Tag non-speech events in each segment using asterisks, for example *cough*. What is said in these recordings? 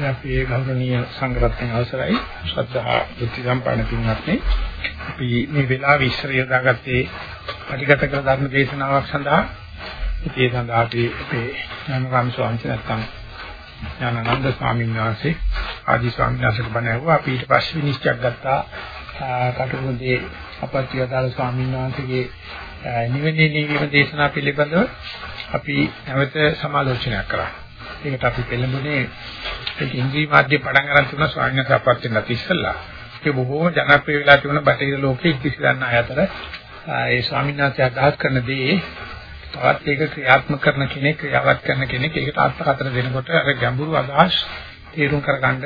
අපි ඒ ගෞරවනීය සංග්‍රහයෙන් අවසරයි. ශ්‍රද්ධා බුද්ධ සම්පන්න පින්වත්නි අපි මේ වෙලාවේ ඉස්සර යදාගත්තේ පටිගත කළ ධර්ම දේශනාවක් සඳහා. ඒ සඳහා අපි අපේ ඥානරම් ස්වාමීන් නැත්නම් ඥානানন্দ ස්වාමීන් වහන්සේ ආදී ස්වාමීන් වහන්සේට බණ ඇහුවා අපි ඊට පස්සේ නිශ්චයක් ගත්තා. කටුමුදේ අපත්‍යදාල ස්වාමීන් වහන්සේගේ නිවනේ නිවීම දේශනා පිළිබඳව අපි නැවත සමාලෝචනයක් කරා. ඒකට අපි පෙළඹුණේ ඒක ඉන්ද්‍රිය මාධ්‍ය පටන් ගන්න තුන ස්වාමීන් වහන්සේ අපත් වෙනත් ඉස්සෙල්ලා. ඒක බොහෝම ජනප්‍රිය වෙලා තිබුණ බටහිර ලෝකයේ ඉතිසි ගන්න අය අතර ඒ ස්වාමීන් වහන්සේ අදහස් කරන දේ තවත් ඒක ක්‍රියාත්මක කරන කෙනෙක් ක්‍රියාවත් කරන කෙනෙක් ඒකට අර්ථකථන දෙනකොට අර ගැඹුරු අදහස් තේරුම් කරගන්න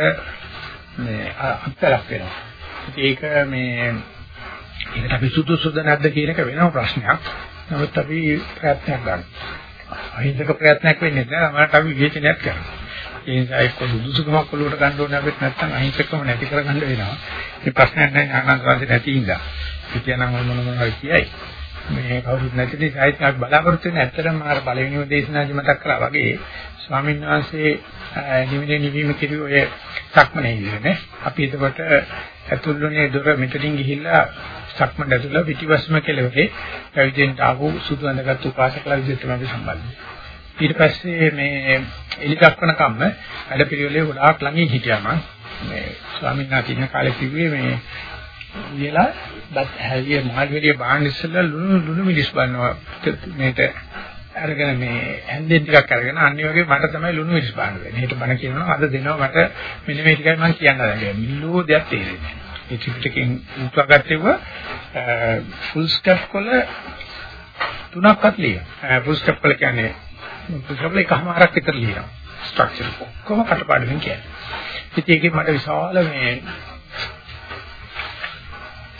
මේ අත්තරක් වෙනවා. ඒක මේ ඒකට අපි සුදුසුද නැද්ද කියන එක වෙනම ප්‍රශ්නයක්. නමුත් අපි ප්‍රයත්නයක් ගන්න. අහිංසක ප්‍රයත්නයක් වෙන්නේ නැහැ. අපිට අපි විචනයක් කරනවා. ඒ නිසා එක්ක සුදුසුකමක් ඔලුවට ගන්න ඕනේ අපිට නැත්නම් අහිංසකම නැති කරගන්න වෙනවා. මේ ප්‍රශ්නයක් නැහැ ඥානන්ත නැති ඉඳලා. කියනනම් මොන මොන හරි කියයි. මේ කවුරුත් නැති නිසා අපි බලාපොරොත්තු වෙන ඇත්තටම අර පළවෙනිම දේශනාදි මතක් කරා වගේ ස්වාමීන් වහන්සේ නිවිද නිවීම කිරි ඔය සක්මනේ ඉන්නේ. අපි එතකොට ඇතුළුනේ දොර මෙතනින් ගිහිල්ලා සක්මන් ඇතුළ පිටිවස්ම කෙලවරේ පැවිදෙන්ට ආපු සුදු අඳගත් උපාසකලා විදිහට තමයි සම්බන්ධයි. ඊට පස්සේ මේ එලි දක්වන කම්ම වැඩ පිළිවෙලේ ගොඩාක් ළඟින් හිටියා මම. මේ ස්වාමීන් වහන්සේ ඉන්න කාලේ කිව්වේ මේ ඉයලා බත් හැලිය මාල්වැලිය බාහන් ඉස්සෙල්ලා ලුණු ලුණු මිලිස් බලනවා මේක අරගෙන මේ හැන්දෙන් ටිකක් අරගෙන අනිත් වගේ මට තමයි ලුණු මිලිස් බාහන් වෙන්නේ. ඊට බණ කියනවා අද දෙනවා මට මෙන්න මේ ටිකයි මම කියන්න හදන්නේ. මිල්ලෝ දෙයක් තේරෙන්නේ නැහැ. ඒ ත්‍රිපිටකෙන් උත්වාගත්තේව ෆුල් ස්ටොප් වල තුනක්වත් ලියනවා. ෆුල් ස්ටොප් වල කියන්නේ ෆුල් ස්ටොප් වල එකමාරක් විතර ලියනවා. ස්ට්‍රක්චර් ඔක්කොම කටපාඩමින් කියන්නේ. ඉතින් ඒකේ මට විශාල මේ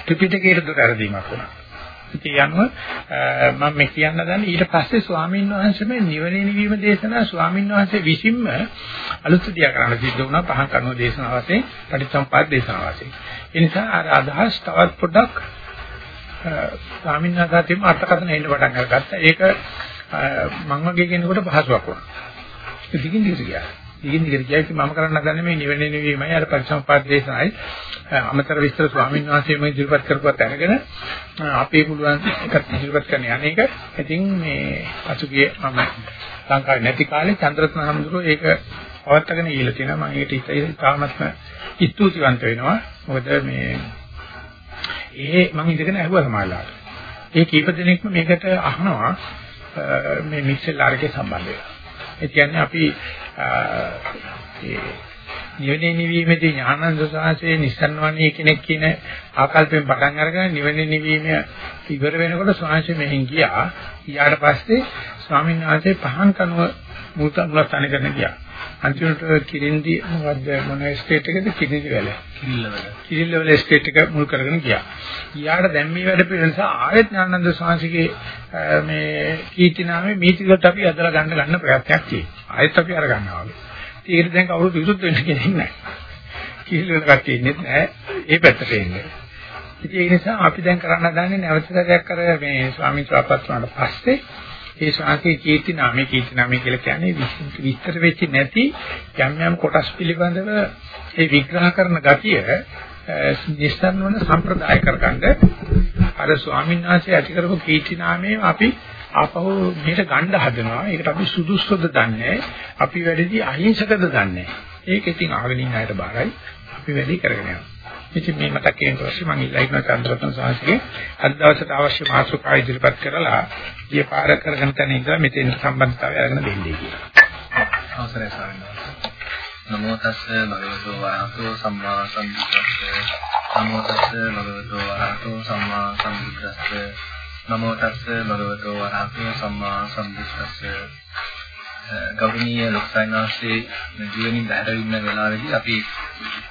ත්‍රිපිටකයේ දොරදීමක් වුණා. ඉතින් යන්න මම මේ කියන්න දන්නේ ඊට පස්සේ ස්වාමීන් වහන්සේ මේ නිවන නිවීම දේශනා ස්වාමීන් වහන්සේ විසින්ම අලුත් දියා කරන්න සිද්ධ වුණා පහන් කරන දේශනා වශයෙන් පටිච්චසමුපාද දේශනා වශයෙන්. ඒ නිසා අර අදහස් තවත් පොඩ්ඩක් ස්වාමීන් වහන්සේටම අර්ථකථන එන්න පටන් අරගත්තා. ඒක මම වගේ කෙනෙකුට පහසුවක් වුණා. ඉතින් දිගින් ගියා. දිගින් දිගට ගියා ඉතින් මම කරන්න හදන්නේ මේ නිවන නිවීමයි. අර පරිසම්පාද දේශනයි. අමතර විස්තර ස්වාමීන් වහන්සේ මේ ඉදිරිපත් කරපුවත් අරගෙන අපේ පුළුවන් එකත් ඉදිරිපත් කරන්න යන්නේක ඉතින් මේ පසුගිය මම ලංකාවේ නැති කාලේ චන්ද්‍රරත්න හඳුරෝ ඒක පවත්වාගෙන ඉහිලා තියෙනවා. මම ඒකට ඉතාමත්ම ස්තුතිවන්ත වෙනවා. මොකද මේ ඒ මම ඉඳගෙන ඇහුවා සමාජලාට. ඒ කීප දෙනෙක්ම මේකට අහනවා. මේ මික්සෙල් ආරකේ සම්බන්ධව ඒ කියන්නේ අපි ඒ නිවනේ නිවීමේදී ඥානන්ද සාංශයේ නිස්සන්වණී කෙනෙක් කියන ආකල්පයෙන් පටන් අරගෙන නිවනේ නිවීම ඉවර වෙනකොට ස්වාමීන් මෙහෙන් ගියා. ඊට පස්සේ ස්වාමීන් වහන්සේ පහන් කනුව මුලත මුලස්ථාන කරන ගියා. අන්තිමට කිරින්දි මොකද්ද මොන ස්ටේට් එකද කිරින්දි වැල. කිරිල්ලවල. කිරිල්ලවල ස්ටේට් එක මුල් කරගෙන ගියා. ඊයාට දැන් මේ වැඩ පිළිවෙල නිසා ආයත් ඥානන්ද සාංශිකේ මේ කීර්ති නාමේ මීතිකට අපි අදලා ගන්න ගන්න ප්‍රයත්නයක් තියෙනවා. ආයෙත් අපි අර ගන්නවා. ඒකට දැන් කවුරුත් විරුද්ධ වෙන්න කෙනෙක් නැහැ. කිහිල්ල කට්ටිය ඉන්නේ නැහැ. ඒ පැත්තට එන්නේ. ඉතින් ඒ නිසා අපි දැන් කරන්න හදන්නේ නැවතසරයක් කර මේ ස්වාමීන් වහන්සේට පස්සේ ඒ ශාන්තිය කීර්ති නාමයේ කීර්ති නාමය කියලා කියන්නේ විස්තර වෙච්ච නැති යම් යම් කොටස් පිළිබඳව ඒ විග්‍රහ කරන ගතිය නිස්සාරණ වන සම්ප්‍රදාය කරගන්න අර ස්වාමීන් වහන්සේ ඇති කරපු කීර්ති නාමයේ අපි ආපහු මෙහෙට ගන්න හදනවා. ඒකට අපි සුදුසුද දන්නේ අපි වැඩිදී අහිංසකද දන්නේ ඒක ඉතින් ආගෙන ඉන්න අයට බාරයි. අපි වැඩි කරගෙන යනවා. ඉතින් මේ මතක් කිරීම පස්සේ මම ඉල්ලා ඉන්න චන්ද්‍රරත්න සාහිත්‍යයේ අද දවසට අවශ්‍ය මාතෘකා ඉදිරිපත් කරලා ඊය පාර කරගෙන තැන ඉඳලා මෙතෙන් සම්බන්ධතාවය අරගෙන දෙන්නේ කියලා. අවසරයි ස්වාමීන් වහන්සේ. නමෝ තස්ස භගවතු වරහතෝ සම්මා සම්බුද්දස්ස නමෝ තස්ස භගවතු වරහතෝ සම්මා සම්බුද්දස්ස නමෝ තස්ස භගවතෝ වරහතෝ සම්මා සම්බුද්දස්ස ගෞරවනීය ලොක්සයිනාස්සේ ජීවනින් බැහැර ඉන්න වෙලාවේදී අපි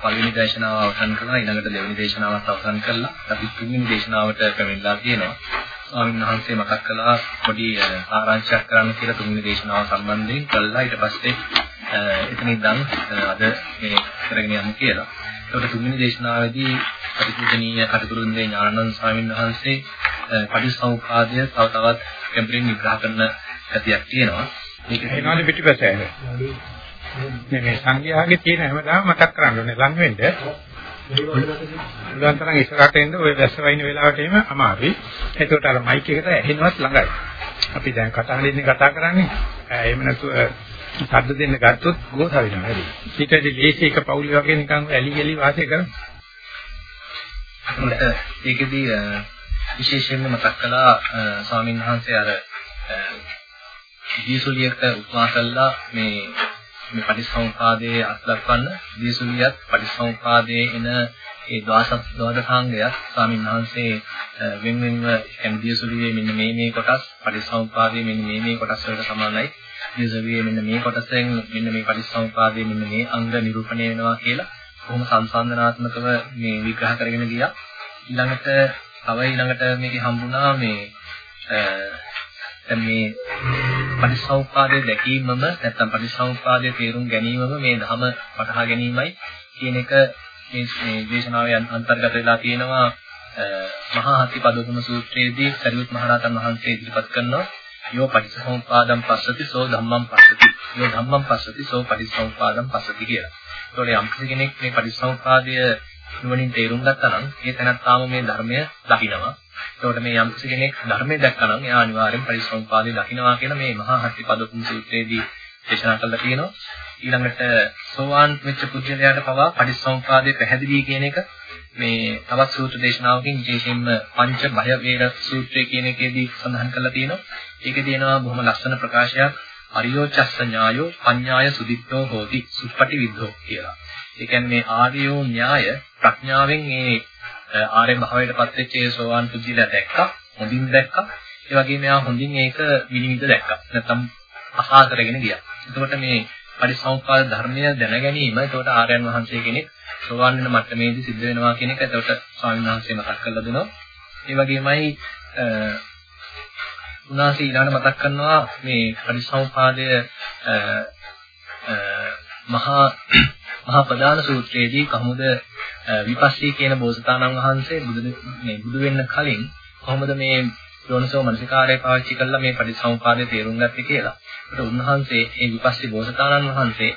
පළවෙනි දේශනාව අවසන් කරනවා ඊළඟට දෙවෙනි දේශනාවත් අවසන් කළා. අපි තුන්වෙනි දේශනාවට පැමිණලා තියෙනවා. ස්වාමීන් වහන්සේ මතක් කළා පොඩි ආරංචියක් කරන්න කියලා තුන්වෙනි දේශනාව සම්බන්ධයෙන් කළා. ඊට පස්සේ එතන ඉඳන් අද මේ කරගෙන යමු කියලා. ඒකට තුන්වෙනි දේශනාවේදී ප්‍රතිපූජනීය කටුරුන්දේ ඥානানন্দ ස්වාමීන් වහන්සේ පටිසමුපාදය තව තවත් කැම්පරින් විග්‍රහ කරන කතියක් තියෙනවා. මේක වෙනාලි පිටිපස්සට මේ මේ සංඝයාගේ තියෙන හැමදාම මතක් කරගන්න ඕනේ ලඟ වෙන්න. පුළුවන් තරම් ඉස්සරහට එන්න ඔය වැස්ස වයින් වෙලාවට එීම අමාරුයි. ඒකට අර මයික් එකට ඇහෙනවත් ළඟයි. අපි දැන් කතා හදින්නේ කතා කරන්නේ. එහෙම නැතුව ශබ්ද දෙන්න ගත්තොත් ගෝස වෙනවා වැඩි. ඊටදී ලේසි එක පවුලේ වගේ නිකන් ඇලි ගලි වාසය කරනවා. ඒකෙදී විශේෂයෙන්ම මතක් කළා ස්වාමීන් වහන්සේ අර දීසුලියට උපමා කළා මේ මේ පටිසමුපාදයේ අත්දක්වන්න දීසුලියත් පටිසමුපාදයේ එන ඒ ද්වාස ද්වාදකාංගයත් ස්වාමීන් වහන්සේ වෙන වෙනම කියන්නේ දීසුලියේ මෙන්න මේ මේ කොටස් පටිසමුපාදයේ මෙන්න මේ මේ කොටස් වලට සමානයි. දීසුලියේ මෙන්න මේ කොටසෙන් මෙන්න මේ පටිසමුපාදයේ මෙන්න මේ අංග නිරූපණය වෙනවා කියලා කොහොම සංසන්දනාත්මකව මේ විග්‍රහ කරගෙන ගියා. ඊළඟට තව ඊළඟට මේකේ හම්බුණා මේ දැන් මේ පටිසමුපාදයේ දැකීමම නැත්නම් පටිසමුපාදයේ තේරුම් ගැනීමම මේ ධම වටහා ගැනීමයි කියන එක මේ මේ දේශනාවේ අන්තර්ගත වෙලා තියෙනවා මහා හත්තිපදෝපම සූත්‍රයේදී සරියුත් මහරහතන් වහන්සේ ඉදිරිපත් කරනවා යෝ පටිසමුපාදම් පස්සති සෝ ධම්මං පස්සති යෝ ධම්මං පස්සති සෝ පටිසමුපාදම් පස්සති කියලා. ඒතකොට යම් කෙනෙක් මේ පටිසමුපාදය නුවණින් තේරුම් ගත්තා නම් ඒ තැනත්තාම මේ ධර්මය දකිනවා. එතකොට මේ යම් කෙනෙක් ධර්මය දැක්කා නම් එයා අනිවාර්යෙන් පරිසම්පාදේ දකින්නවා කියලා මේ මහා හත්තිපදකුම් සූත්‍රයේදී දේශනා කරලා තියෙනවා. ඊළඟට සෝවාන් වෙච්ච පුද්ගලයාට පවා පරිසම්පාදේ පැහැදිලි කියන එක මේ තවත් සූත්‍ර දේශනාවකින් විශේෂයෙන්ම පංච බය වේර සූත්‍රය කියන එකේදී සඳහන් කරලා තියෙනවා. ඒකේ තියෙනවා බොහොම ලස්සන ප්‍රකාශයක් අරියෝ චස්ස ඥායෝ පඤ්ඤාය සුදිත්තෝ හෝති සුප්පටි විද්ධෝ කියලා. ඒ කියන්නේ ආර්යෝ න්‍යාය ප්‍රඥාවෙන් මේ ආර්ය භාවයටපත් වෙච්ච ඒ සෝවාන් පුද්ගලයා දැක්කා, හොඳින් දැක්කා. ඒ වගේම එයා හොඳින් ඒක විනිවිද දැක්කා. නැත්තම් අසා කරගෙන ගියා. එතකොට මේ පරිසම්පාද ධර්මය දැන ගැනීම එතකොට ආර්යයන් වහන්සේ කෙනෙක් සෝවාන් වෙන මට්ටමේදී සිද්ධ වෙනවා කියන එක එතකොට ස්වාමීන් වහන්සේ මතක් කරලා දෙනවා. ඒ වගේමයි උනාසී ඊළඟට මතක් කරනවා මේ පරිසම්පාදය මහා මහා ප්‍රධාන සූත්‍රයේදී කොහොමද විපස්සී කියන බෝසතාණන් වහන්සේ බුදු මේ බුදු වෙන්න කලින් කොහොමද මේ යෝනිසෝ මනසිකාරය පාවිච්චි කරලා මේ පටිසමුපාදය තේරුම් ගත්තේ කියලා. ඒකට උන්වහන්සේ මේ විපස්සී බෝසතාණන් වහන්සේ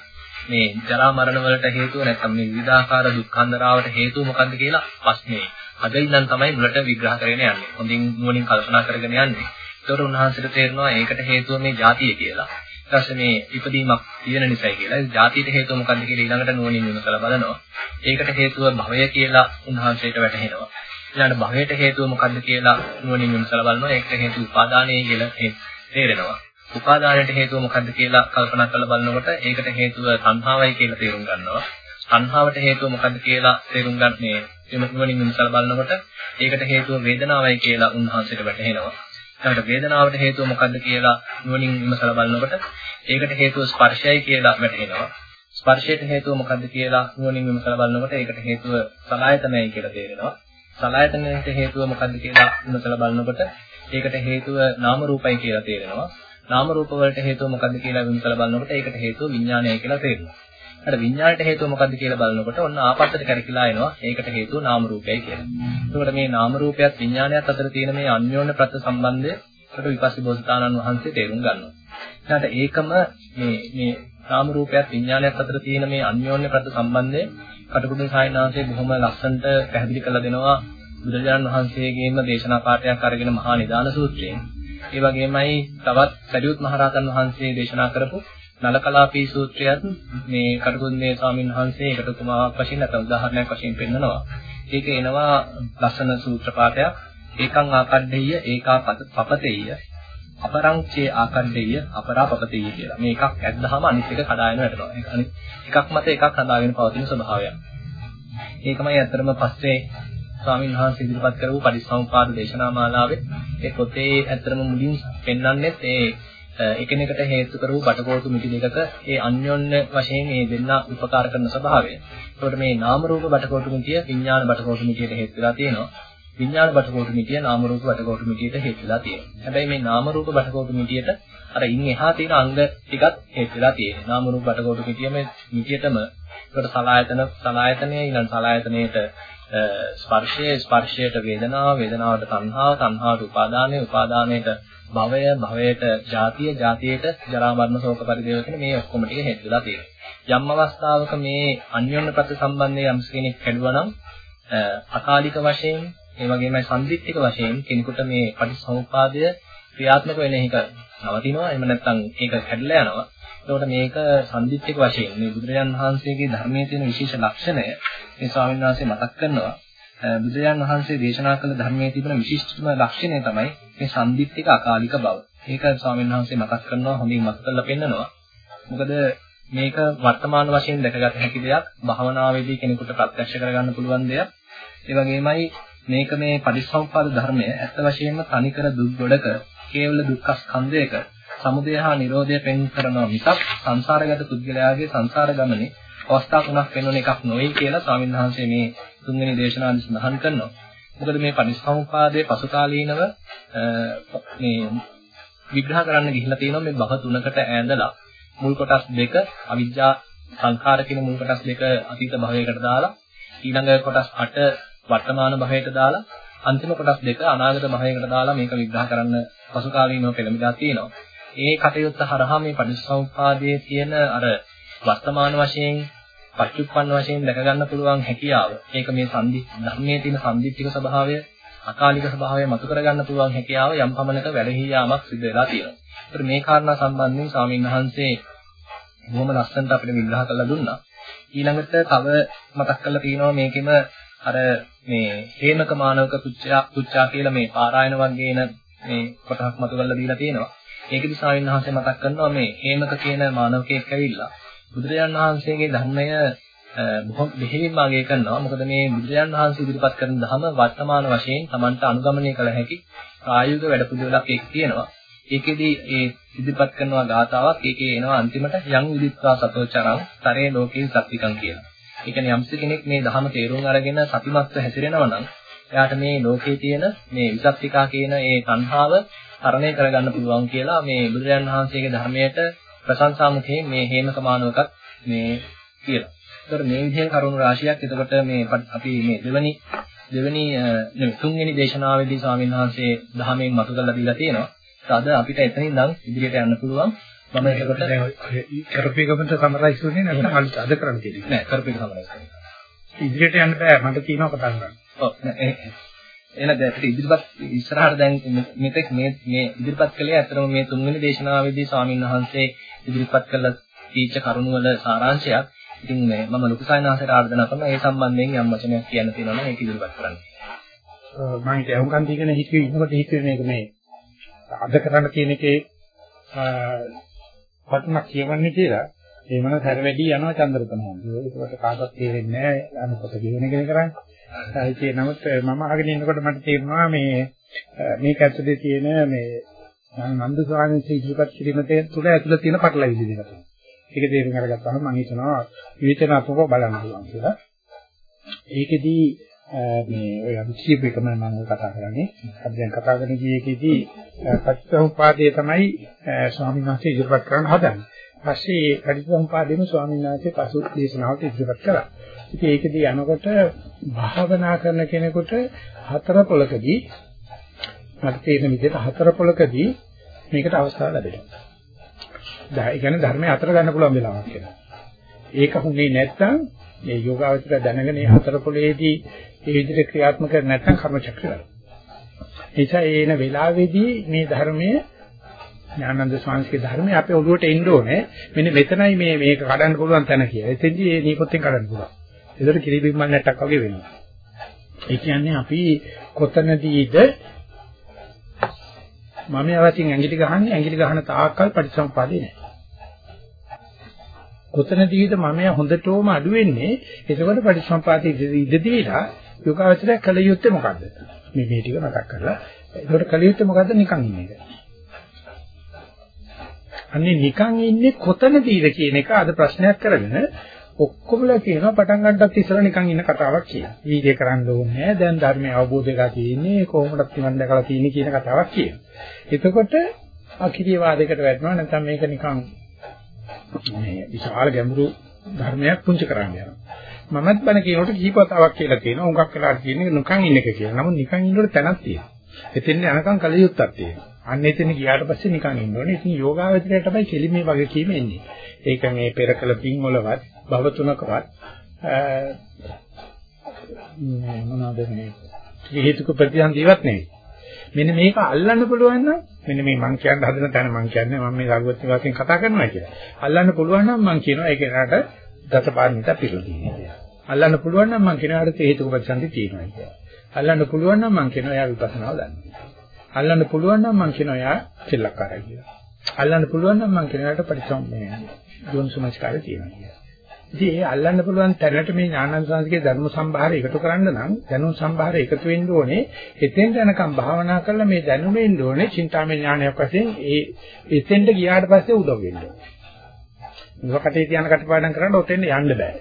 මේ ජරා මරණ වලට හේතුව නැත්නම් මේ විවිධාකාර දුක්ඛන්දරාවට හේතුව මොකක්ද කියලා ප්‍රශ්නේ. අද ඉඳන් තමයි මුලට විග්‍රහ කරගෙන යන්නේ. හොඳින් නුවණින් කල්පනා කරගෙන යන්නේ. ඒතකොට උන්වහන්සේට තේරෙනවා ඒකට හේතුව මේ ජාතිය කියලා. ඊට මේ ඉපදීමක් තියෙන නිසායි කියලා. ඒ ජාතියට හේතුව මොකක්ද කියලා ඊළඟට නුවණින් විමසලා බලනවා. ඒකට හේතුව භවය කියලා උන්වහන්සේට වැටහෙනවා. ඊළඟට භවයට හේතුව මොකක්ද කියලා නුවණින් විමසලා බලනවා. ඒකට හේතුව උපාදානයේ කියලා තේරෙනවා. උපාදානයට හේතුව මොකක්ද කියලා කල්පනා කරලා බලනකොට ඒකට හේතුව තණ්හාවයි කියලා තේරුම් ගන්නවා. තණ්හාවට හේතුව මොකක්ද කියලා තේරුම් ගන්න මේ නුවණින් විමසලා බලනකොට ඒකට හේතුව වේදනාවයි කියලා උන්වහන්සේට වැටහෙනවා. ඊට වේදනාවට හේතුව මොකක්ද කියලා නුවණින් විමසලා බලනකොට ඒකට හේතුව ස්පර්ශයයි කියලා වැටහෙනවා. ස්පර්ශයට හේතුව මොකක්ද කියලා නුවණින් විමසලා බලනකොට ඒකට හේතුව සලආයතනයයි කියලා තේරෙනවා. සලආයතනයට හේතුව මොකක්ද කියලා විමසලා බලනකොට ඒකට හේතුව නාම රූපයි කියලා තේරෙනවා. නාම රූප වලට හේතුව මොකක්ද කියලා විමසලා බලනකොට ඒකට හේතුව විඥානයයි කියලා තේරෙනවා. අර විඥාණයට හේතුව මොකක්ද කියලා බලනකොට ඔන්න ආපස්සට කැරකිලා එනවා. ඒකට හේතුව නාම රූපයයි කියලා. එතකොට මේ නාම රූපයත් විඥානයත් අතර තියෙන මේ අන්‍යෝන්‍ය ප්‍රත්‍ය සම්බන්ධය කොට විපස්සී බෝසතාණන් වහන්සේ තේරුම් ගන්නවා. ඊට ඒකම මේ මේ නාම රූපයත් විඥානයත් අතර තියෙන මේ අන්‍යෝන්‍ය ප්‍රත්‍ය සම්බන්ධය කටුකුරුන් සායනාංශයේ බොහොම ලස්සනට පැහැදිලි කරලා දෙනවා. බුදුරජාණන් වහන්සේගේම දේශනා පාඩයක් අරගෙන මහා නිදාන සූත්‍රයෙන්. ඒ වගේමයි තවත් සරියුත් මහරහතන් වහන්සේ දේශනා කරපු නලකලාපී සූත්‍රයත් මේ කටුකුරුන්ගේ ස්වාමීන් වහන්සේ එකට උපමාවක් වශයෙන් නැත්නම් උදාහරණයක් වශයෙන් පෙන්නනවා. ඒක එනවා ලස්සන සූත්‍ර පාඨයක්. ඒකං ආකණ්ඩෙය්‍ය ඒකා පපතෙය්‍ය අපරං චේ ආකණ්ඩෙය්‍ය අපරා පපතෙය්‍ය කියලා. මේ එකක් ඇද්දාම අනිත් එක කඩාගෙන වැටෙනවා. ඒක අනිත් එකක් මත එකක් හදාගෙන පවතින ස්වභාවයක්. ඒකමයි අත්‍තරම පස්සේ ස්වාමීන් වහන්සේ ඉදිරිපත් කරපු පරිසම්පාද දේශනා මාලාවේ ඒ පොතේ ඇත්තරම මුලින් පෙන්වන්නේත් ඒ එකිනෙකට හේතු කරපු බටකොටු මිටි දෙකක ඒ අන්‍යෝන්‍ය වශයෙන් මේ දෙන්න උපකාර කරන ස්වභාවය. ඒකට මේ නාම රූප බටකොටු මිටිය විඥාන බටකොටු මිටියට හේතු වෙලා තියෙනවා. විඥාන බටකොටු මිටිය නාම රූප බටකොටු මිටියට හේතු වෙලා තියෙනවා. හැබැයි මේ නාම රූප බටකොටු මිටියට අර ඉන් එහා තියෙන අංග ටිකත් හේතු වෙලා තියෙනවා. නාම රූප බටකොටු මිටිය මේ මිටියටම ඒකට සලායතන සලායතනය ඊළඟ සලායතනයේට ස්පර්ශයේ ස්පර්ශයට වේදනාව වේදනාවට තණ්හාව තණ්හාවට උපාදානය උපාදානයට භවය භවයට ජාතිය ජාතියට ජරා මරණ ශෝක පරිදේව කියන මේ ඔක්කොම ටික හේතු වෙලා තියෙනවා. යම් අවස්ථාවක මේ අන්‍යෝන්‍ය ප්‍රත්‍ය සම්බන්ධයේ යම් කෙනෙක් කැඩුවා නම් අකාලික වශයෙන් ඒ වගේමයි සම්දිත්තික වශයෙන් කෙනෙකුට මේ පටිච්චසමුප්පාදය ක්‍රියාත්මක වෙන එක නවතිනවා. එහෙම නැත්නම් ඒක කැඩලා යනවා. එතකොට මේක සම්දිත්තික වශයෙන් මේ බුදුරජාන් වහන්සේගේ ධර්මයේ තියෙන විශේෂ ලක්ෂණය මේ ස්වාමීන් වහන්සේ මතක් කරනවා බුදුරජාන් වහන්සේ දේශනා කළ ධර්මයේ තිබෙන විශිෂ්ටම ලක්ෂණය තමයි මේ සම්දිත්තික අකාලික බව. ඒක ස්වාමීන් වහන්සේ මතක් කරනවා හොඳින් මතක් කරලා පෙන්නනවා. මොකද මේක වර්තමාන වශයෙන් දැකගත හැකි දෙයක් භාවනාවේදී කෙනෙකුට ප්‍රත්‍යක්ෂ කරගන්න පුළුවන් දෙයක්. ඒ වගේමයි මේක මේ පටිච්චසමුප්පාද ධර්මය ඇත්ත වශයෙන්ම තනිකර දුක් ගොඩක කේවල දුක්ඛ ස්කන්ධයක සමුදය හා නිරෝධය පෙන් කරනවා මිසක් සංසාරගත පුද්ගලයාගේ සංසාර ගමනේ අවස්ථා තුනක් වෙනවන එකක් නොවේ කියලා ස්වාමීන් වහන්සේ මේ තුන්වෙනි දේශනාවේ සඳහන් කරනවා. මොකද මේ පටිච්චසමුපාදයේ පසුකාලීනව මේ විග්‍රහ කරන්න ගිහිල්ලා තියෙනවා මේ භව තුනකට ඈඳලා මුල් කොටස් දෙක අවිජ්ජා සංඛාර කියන මුල් කොටස් දෙක අතීත භවයකට දාලා ඊළඟ කොටස් 8 වර්තමාන භවයට දාලා අන්තිම කොටස් දෙක අනාගත භවයකට දාලා මේක විග්‍රහ කරන්න පසුකාලීනව පෙළඹිලා තියෙනවා. ඒ කටයුත්ත හරහා මේ පටිච්චසමුප්පාදයේ තියෙන අර වර්තමාන වශයෙන් පච්චුප්පන්න වශයෙන් දැක ගන්න පුළුවන් හැකියාව. ඒක මේ සංදි ධර්මයේ තියෙන සංදිත්තික ස්වභාවය, අකාලික ස්වභාවය මතු කර ගන්න පුළුවන් හැකියාව යම් පමණක වැළහී යාමක් සිදු වෙලා තියෙනවා. ඒතර මේ කාරණා සම්බන්ධයෙන් ස්වාමීන් වහන්සේ බොහොම ලස්සනට අපිට විග්‍රහ කරලා දුන්නා. ඊළඟට තව මතක් කරලා තියෙනවා මේකෙම අර මේ හේමක මානවක පුච්චා පුච්චා කියලා මේ පාරායන වර්ගයේන මේ කොටහක් මතු කරලා දීලා තියෙනවා. ඒකෙදි ස්වාමීන් වහන්සේ මතක් කරනවා මේ හේමක කියන මානවකයෙක් ඇවිල්ලා බුදුරජාණන් වහන්සේගේ ධර්මය බොහොම දෙහිලින්ම අගය කරනවා. මොකද මේ බුදුරජාණන් වහන්සේ ඉදිරිපත් කරන ධම වර්තමාන වශයෙන් Tamanට අනුගමනය කළ හැකි ප්‍රායෝගික වැඩපිළිවෙලක් ඒක තියෙනවා. ඒකෙදි ඒ ඉදිරිපත් කරනවා ගාතාවක් ඒකේ එනවා අන්තිමට යම් විදිත්වා සතෝචරං තරේ ලෝකේ සත්‍තිකං කියලා. ඒ කියන්නේ යම්ස කෙනෙක් මේ ධහම තේරුම් අරගෙන සතිමත්ව හැසිරෙනවා නම් එයාට මේ ලෝකේ තියෙන මේ විසත්තිකා කියන ඒ තණ්හාව තරණය කරගන්න පුළුවන් කියලා මේ බුදුරජාණන් වහන්සේගේ ධර්මයට ප්‍රශංසාමුඛයෙන් මේ හේමක මානවකත් මේ කියලා. ඒතර මේ විදිහේ කරුණු රාශියක් එතකොට මේ අපි මේ දෙවනි දෙවනි නෙමෙයි තුන්වෙනි දේශනාවේදී ස්වාමීන් වහන්සේ ධහමෙන් මතු කරලා දීලා තියෙනවා. අද අපිට එතනින් ඉඳන් ඉදිරියට යන්න පුළුවන්. මම එතකොට කරපේකමත සමරයිස් වෙන්නේ නැත්නම් අලුත් අද කරන්න තියෙන්නේ. නෑ කරපේක සමරයිස්. ඉදිරියට යන්න බෑ මට තියෙනවා කතා කරන්න. ඔව් එහෙනම් දැන් ඉදිරිපත් ඉස්සරහට දැන් මෙතෙක් මේ මේ ඉදිරිපත් කළේ අතරම මේ තුන්වෙනි දේශනාවේදී ස්වාමීන් වහන්සේ ඉදිරිපත් කළ තීච්ඡ කරුණ වල සාරාංශයක්. ඉතින් මේ මම ලොකු සායනාසයට ආර්දනා කරනවා ඒ සම්බන්ධයෙන් යම් වචනයක් කියන්න තියෙනවා නම් ඒක ඉදිරිපත් කරන්න. මම හිතේ අහුම්කන් දීගෙන හිතුවේ ඉන්නකොට හිතුවේ මේක මේ අද කරන්න තියෙන එකේ වචනක් කියවන්නේ කියලා. ඒ මන සැර වැඩි යනවා චන්ද්‍රතන හොඳ. ඒකට කාටවත් තේරෙන්නේ නැහැ අනුපත කියන එක කරන්නේ. ඒ නමුත් මම අහගෙන ඉන්නකොට මට තේරුණා මේ මේක ඇතුලේ තියෙන මේ නන්ද ස්වාමීන් වහන්සේ ඉදිරිපත් කිරීම තුළ ඇතුළේ තියෙන පටලවිලි දෙක. ඒක තේරුම් අරගත්තාම මම හිතනවා විචනාත්මකව බලන්න පුළුවන් කියලා. ඒකෙදී මේ ඔය අවිචීප එකම මම කතා කරන්නේ. අපි දැන් කතා කරන කීයේදී පටිච්චසමුපාදයේ තමයි ස්වාමීන් වහන්සේ ඉදිරිපත් කරන්න හදන්නේ. පස්සේ පටිච්චසමුපාදයේම ස්වාමීන් වහන්සේ පසු දේශනාවට ඉදිරිපත් කළා. ඉතින් ඒකදී යනකොට භාවනා කරන කෙනෙකුට හතර පොලකදී මට තේරෙන විදිහට හතර පොලකදී මේකට අවස්ථාව ලැබෙනවා. ඒ කියන්නේ ධර්මයේ අතර ගන්න පුළුවන් වෙලාවක් කියලා. ඒක හුනේ නැත්නම් මේ යෝගාවචර දැනගෙන මේ හතර පොලේදී ඒ විදිහට ක්‍රියාත්මක කර නැත්නම් කර්ම චක්‍රය වෙනවා. එනිසා ඒන වෙලාවේදී මේ ධර්මයේ ඥානන්ද ස්වාමීන්ගේ ධර්මයේ අපේ ඔළුවට එන්න ඕනේ. මෙන්න මෙතනයි මේ මේක කඩන්න පුළුවන් තැන කියලා. එතෙන්දී මේ නීපොත්තෙන් කඩන්න පුළුවන්. ඒතර කිරිබිම්මල් නැට්ටක් වගේ වෙනවා. ඒ කියන්නේ අපි කොතනදීද මම යවතින් ඇඟිලි ගහන්නේ ඇඟිලි ගහන තාක්කල් පරිසම්පාදේ නැහැ. කොතනදීද මම හොඳටම අඩු වෙන්නේ එතකොට පරිසම්පාදේ ඉඳ දීලා යෝගාවචරය කල යුත්තේ මොකද්ද? මේ මේ ටික මතක් කරලා. එතකොට කල යුත්තේ මොකද්ද නිකන් ඉන්න එක. අන්නේ නිකන් ඉන්නේ කොතනදීද කියන එක අද ප්‍රශ්නයක් කරගෙන ඔක්කොමලා කියනවා පටන් ගන්නත් ඉස්සර නිකන් ඉන්න කතාවක් කියලා. වීඩියෝ කරන්න ඕනේ නැහැ. දැන් ධර්මය අවබෝධ වෙලා තියෙන්නේ කොහොමද නිවන් දැකලා තියෙන්නේ කියන කතාවක් කියනවා. එතකොට අකිරිය වාදයකට වැටෙනවා නැත්නම් මේක නිකන් මේ විශාල ගැඹුරු ධර්මයක් පුංචි කරන්න යනවා. මමත් බණ කියනකොට කීපතාවක් කියලා තියෙනවා. උඟක් වෙලා කියන්නේ නිකන් ඉන්න එක කියලා. නමුත් නිකන් ඉන්නකොට තැනක් තියෙනවා. එතෙන් යනකම් කලියුත්තක් තියෙනවා. අන්න එතන ගියාට පස්සේ නිකන් ඉන්න ඕනේ. ඉතින් යෝගාවචරයට තමයි කෙලිමේ වගේ කීම එන්නේ. ඒක මේ පෙරකල පින් වලවත් භව තුනකවත් මොනවද මේ හේතුක ප්‍රතිසන්දීවත් නෙවෙයි. මෙන්න මේක අල්ලන්න පුළුවන් නම් මෙන්න මේ මං කියන්න හදන තැන මං කියන්නේ මම මේ ලඝුවත් වශයෙන් කතා කරනවා කියලා. අල්ලන්න පුළුවන් නම් මං කියනවා ඒ කෙනාට දසපාරමිත පිළිදී කියලා. අල්ලන්න පුළුවන් නම් මං කියනවා හේතුක හේතුක ප්‍රතිසන්දි තියෙනවා කියලා. අල්ලන්න පුළුවන් නම් මං කියනවා එයා විපස්සනාව දන්නවා. අල්ලන්න පුළුවන් නම් මං කියනවා එයා සෙල්ලක්කාරයි කියලා. අල්ලන්න පුළුවන් නම් මං කියනවා එයාට පරිසම් මේ යොන්සුමස්කාරය තියෙනවා කියලා. ඉතින් ඒ අල්ලන්න පුළුවන් තැනට මේ ඥානන්ත සංස්කෘතික ධර්ම සම්භාරය එකතු කරන්න නම් දැනුම් සම්භාරය එකතු වෙන්න ඕනේ. එතෙන්ට යනකම් භාවනා කරලා මේ දැනුම එන්න ඕනේ. චින්තාමය ඥානයක් වශයෙන් ඒ එතෙන්ට ගියාට පස්සේ උදව් වෙන්න ඕනේ. මොකටේ තියන කටපාඩම් කරන්න ඔතෙන්ට යන්න බෑ.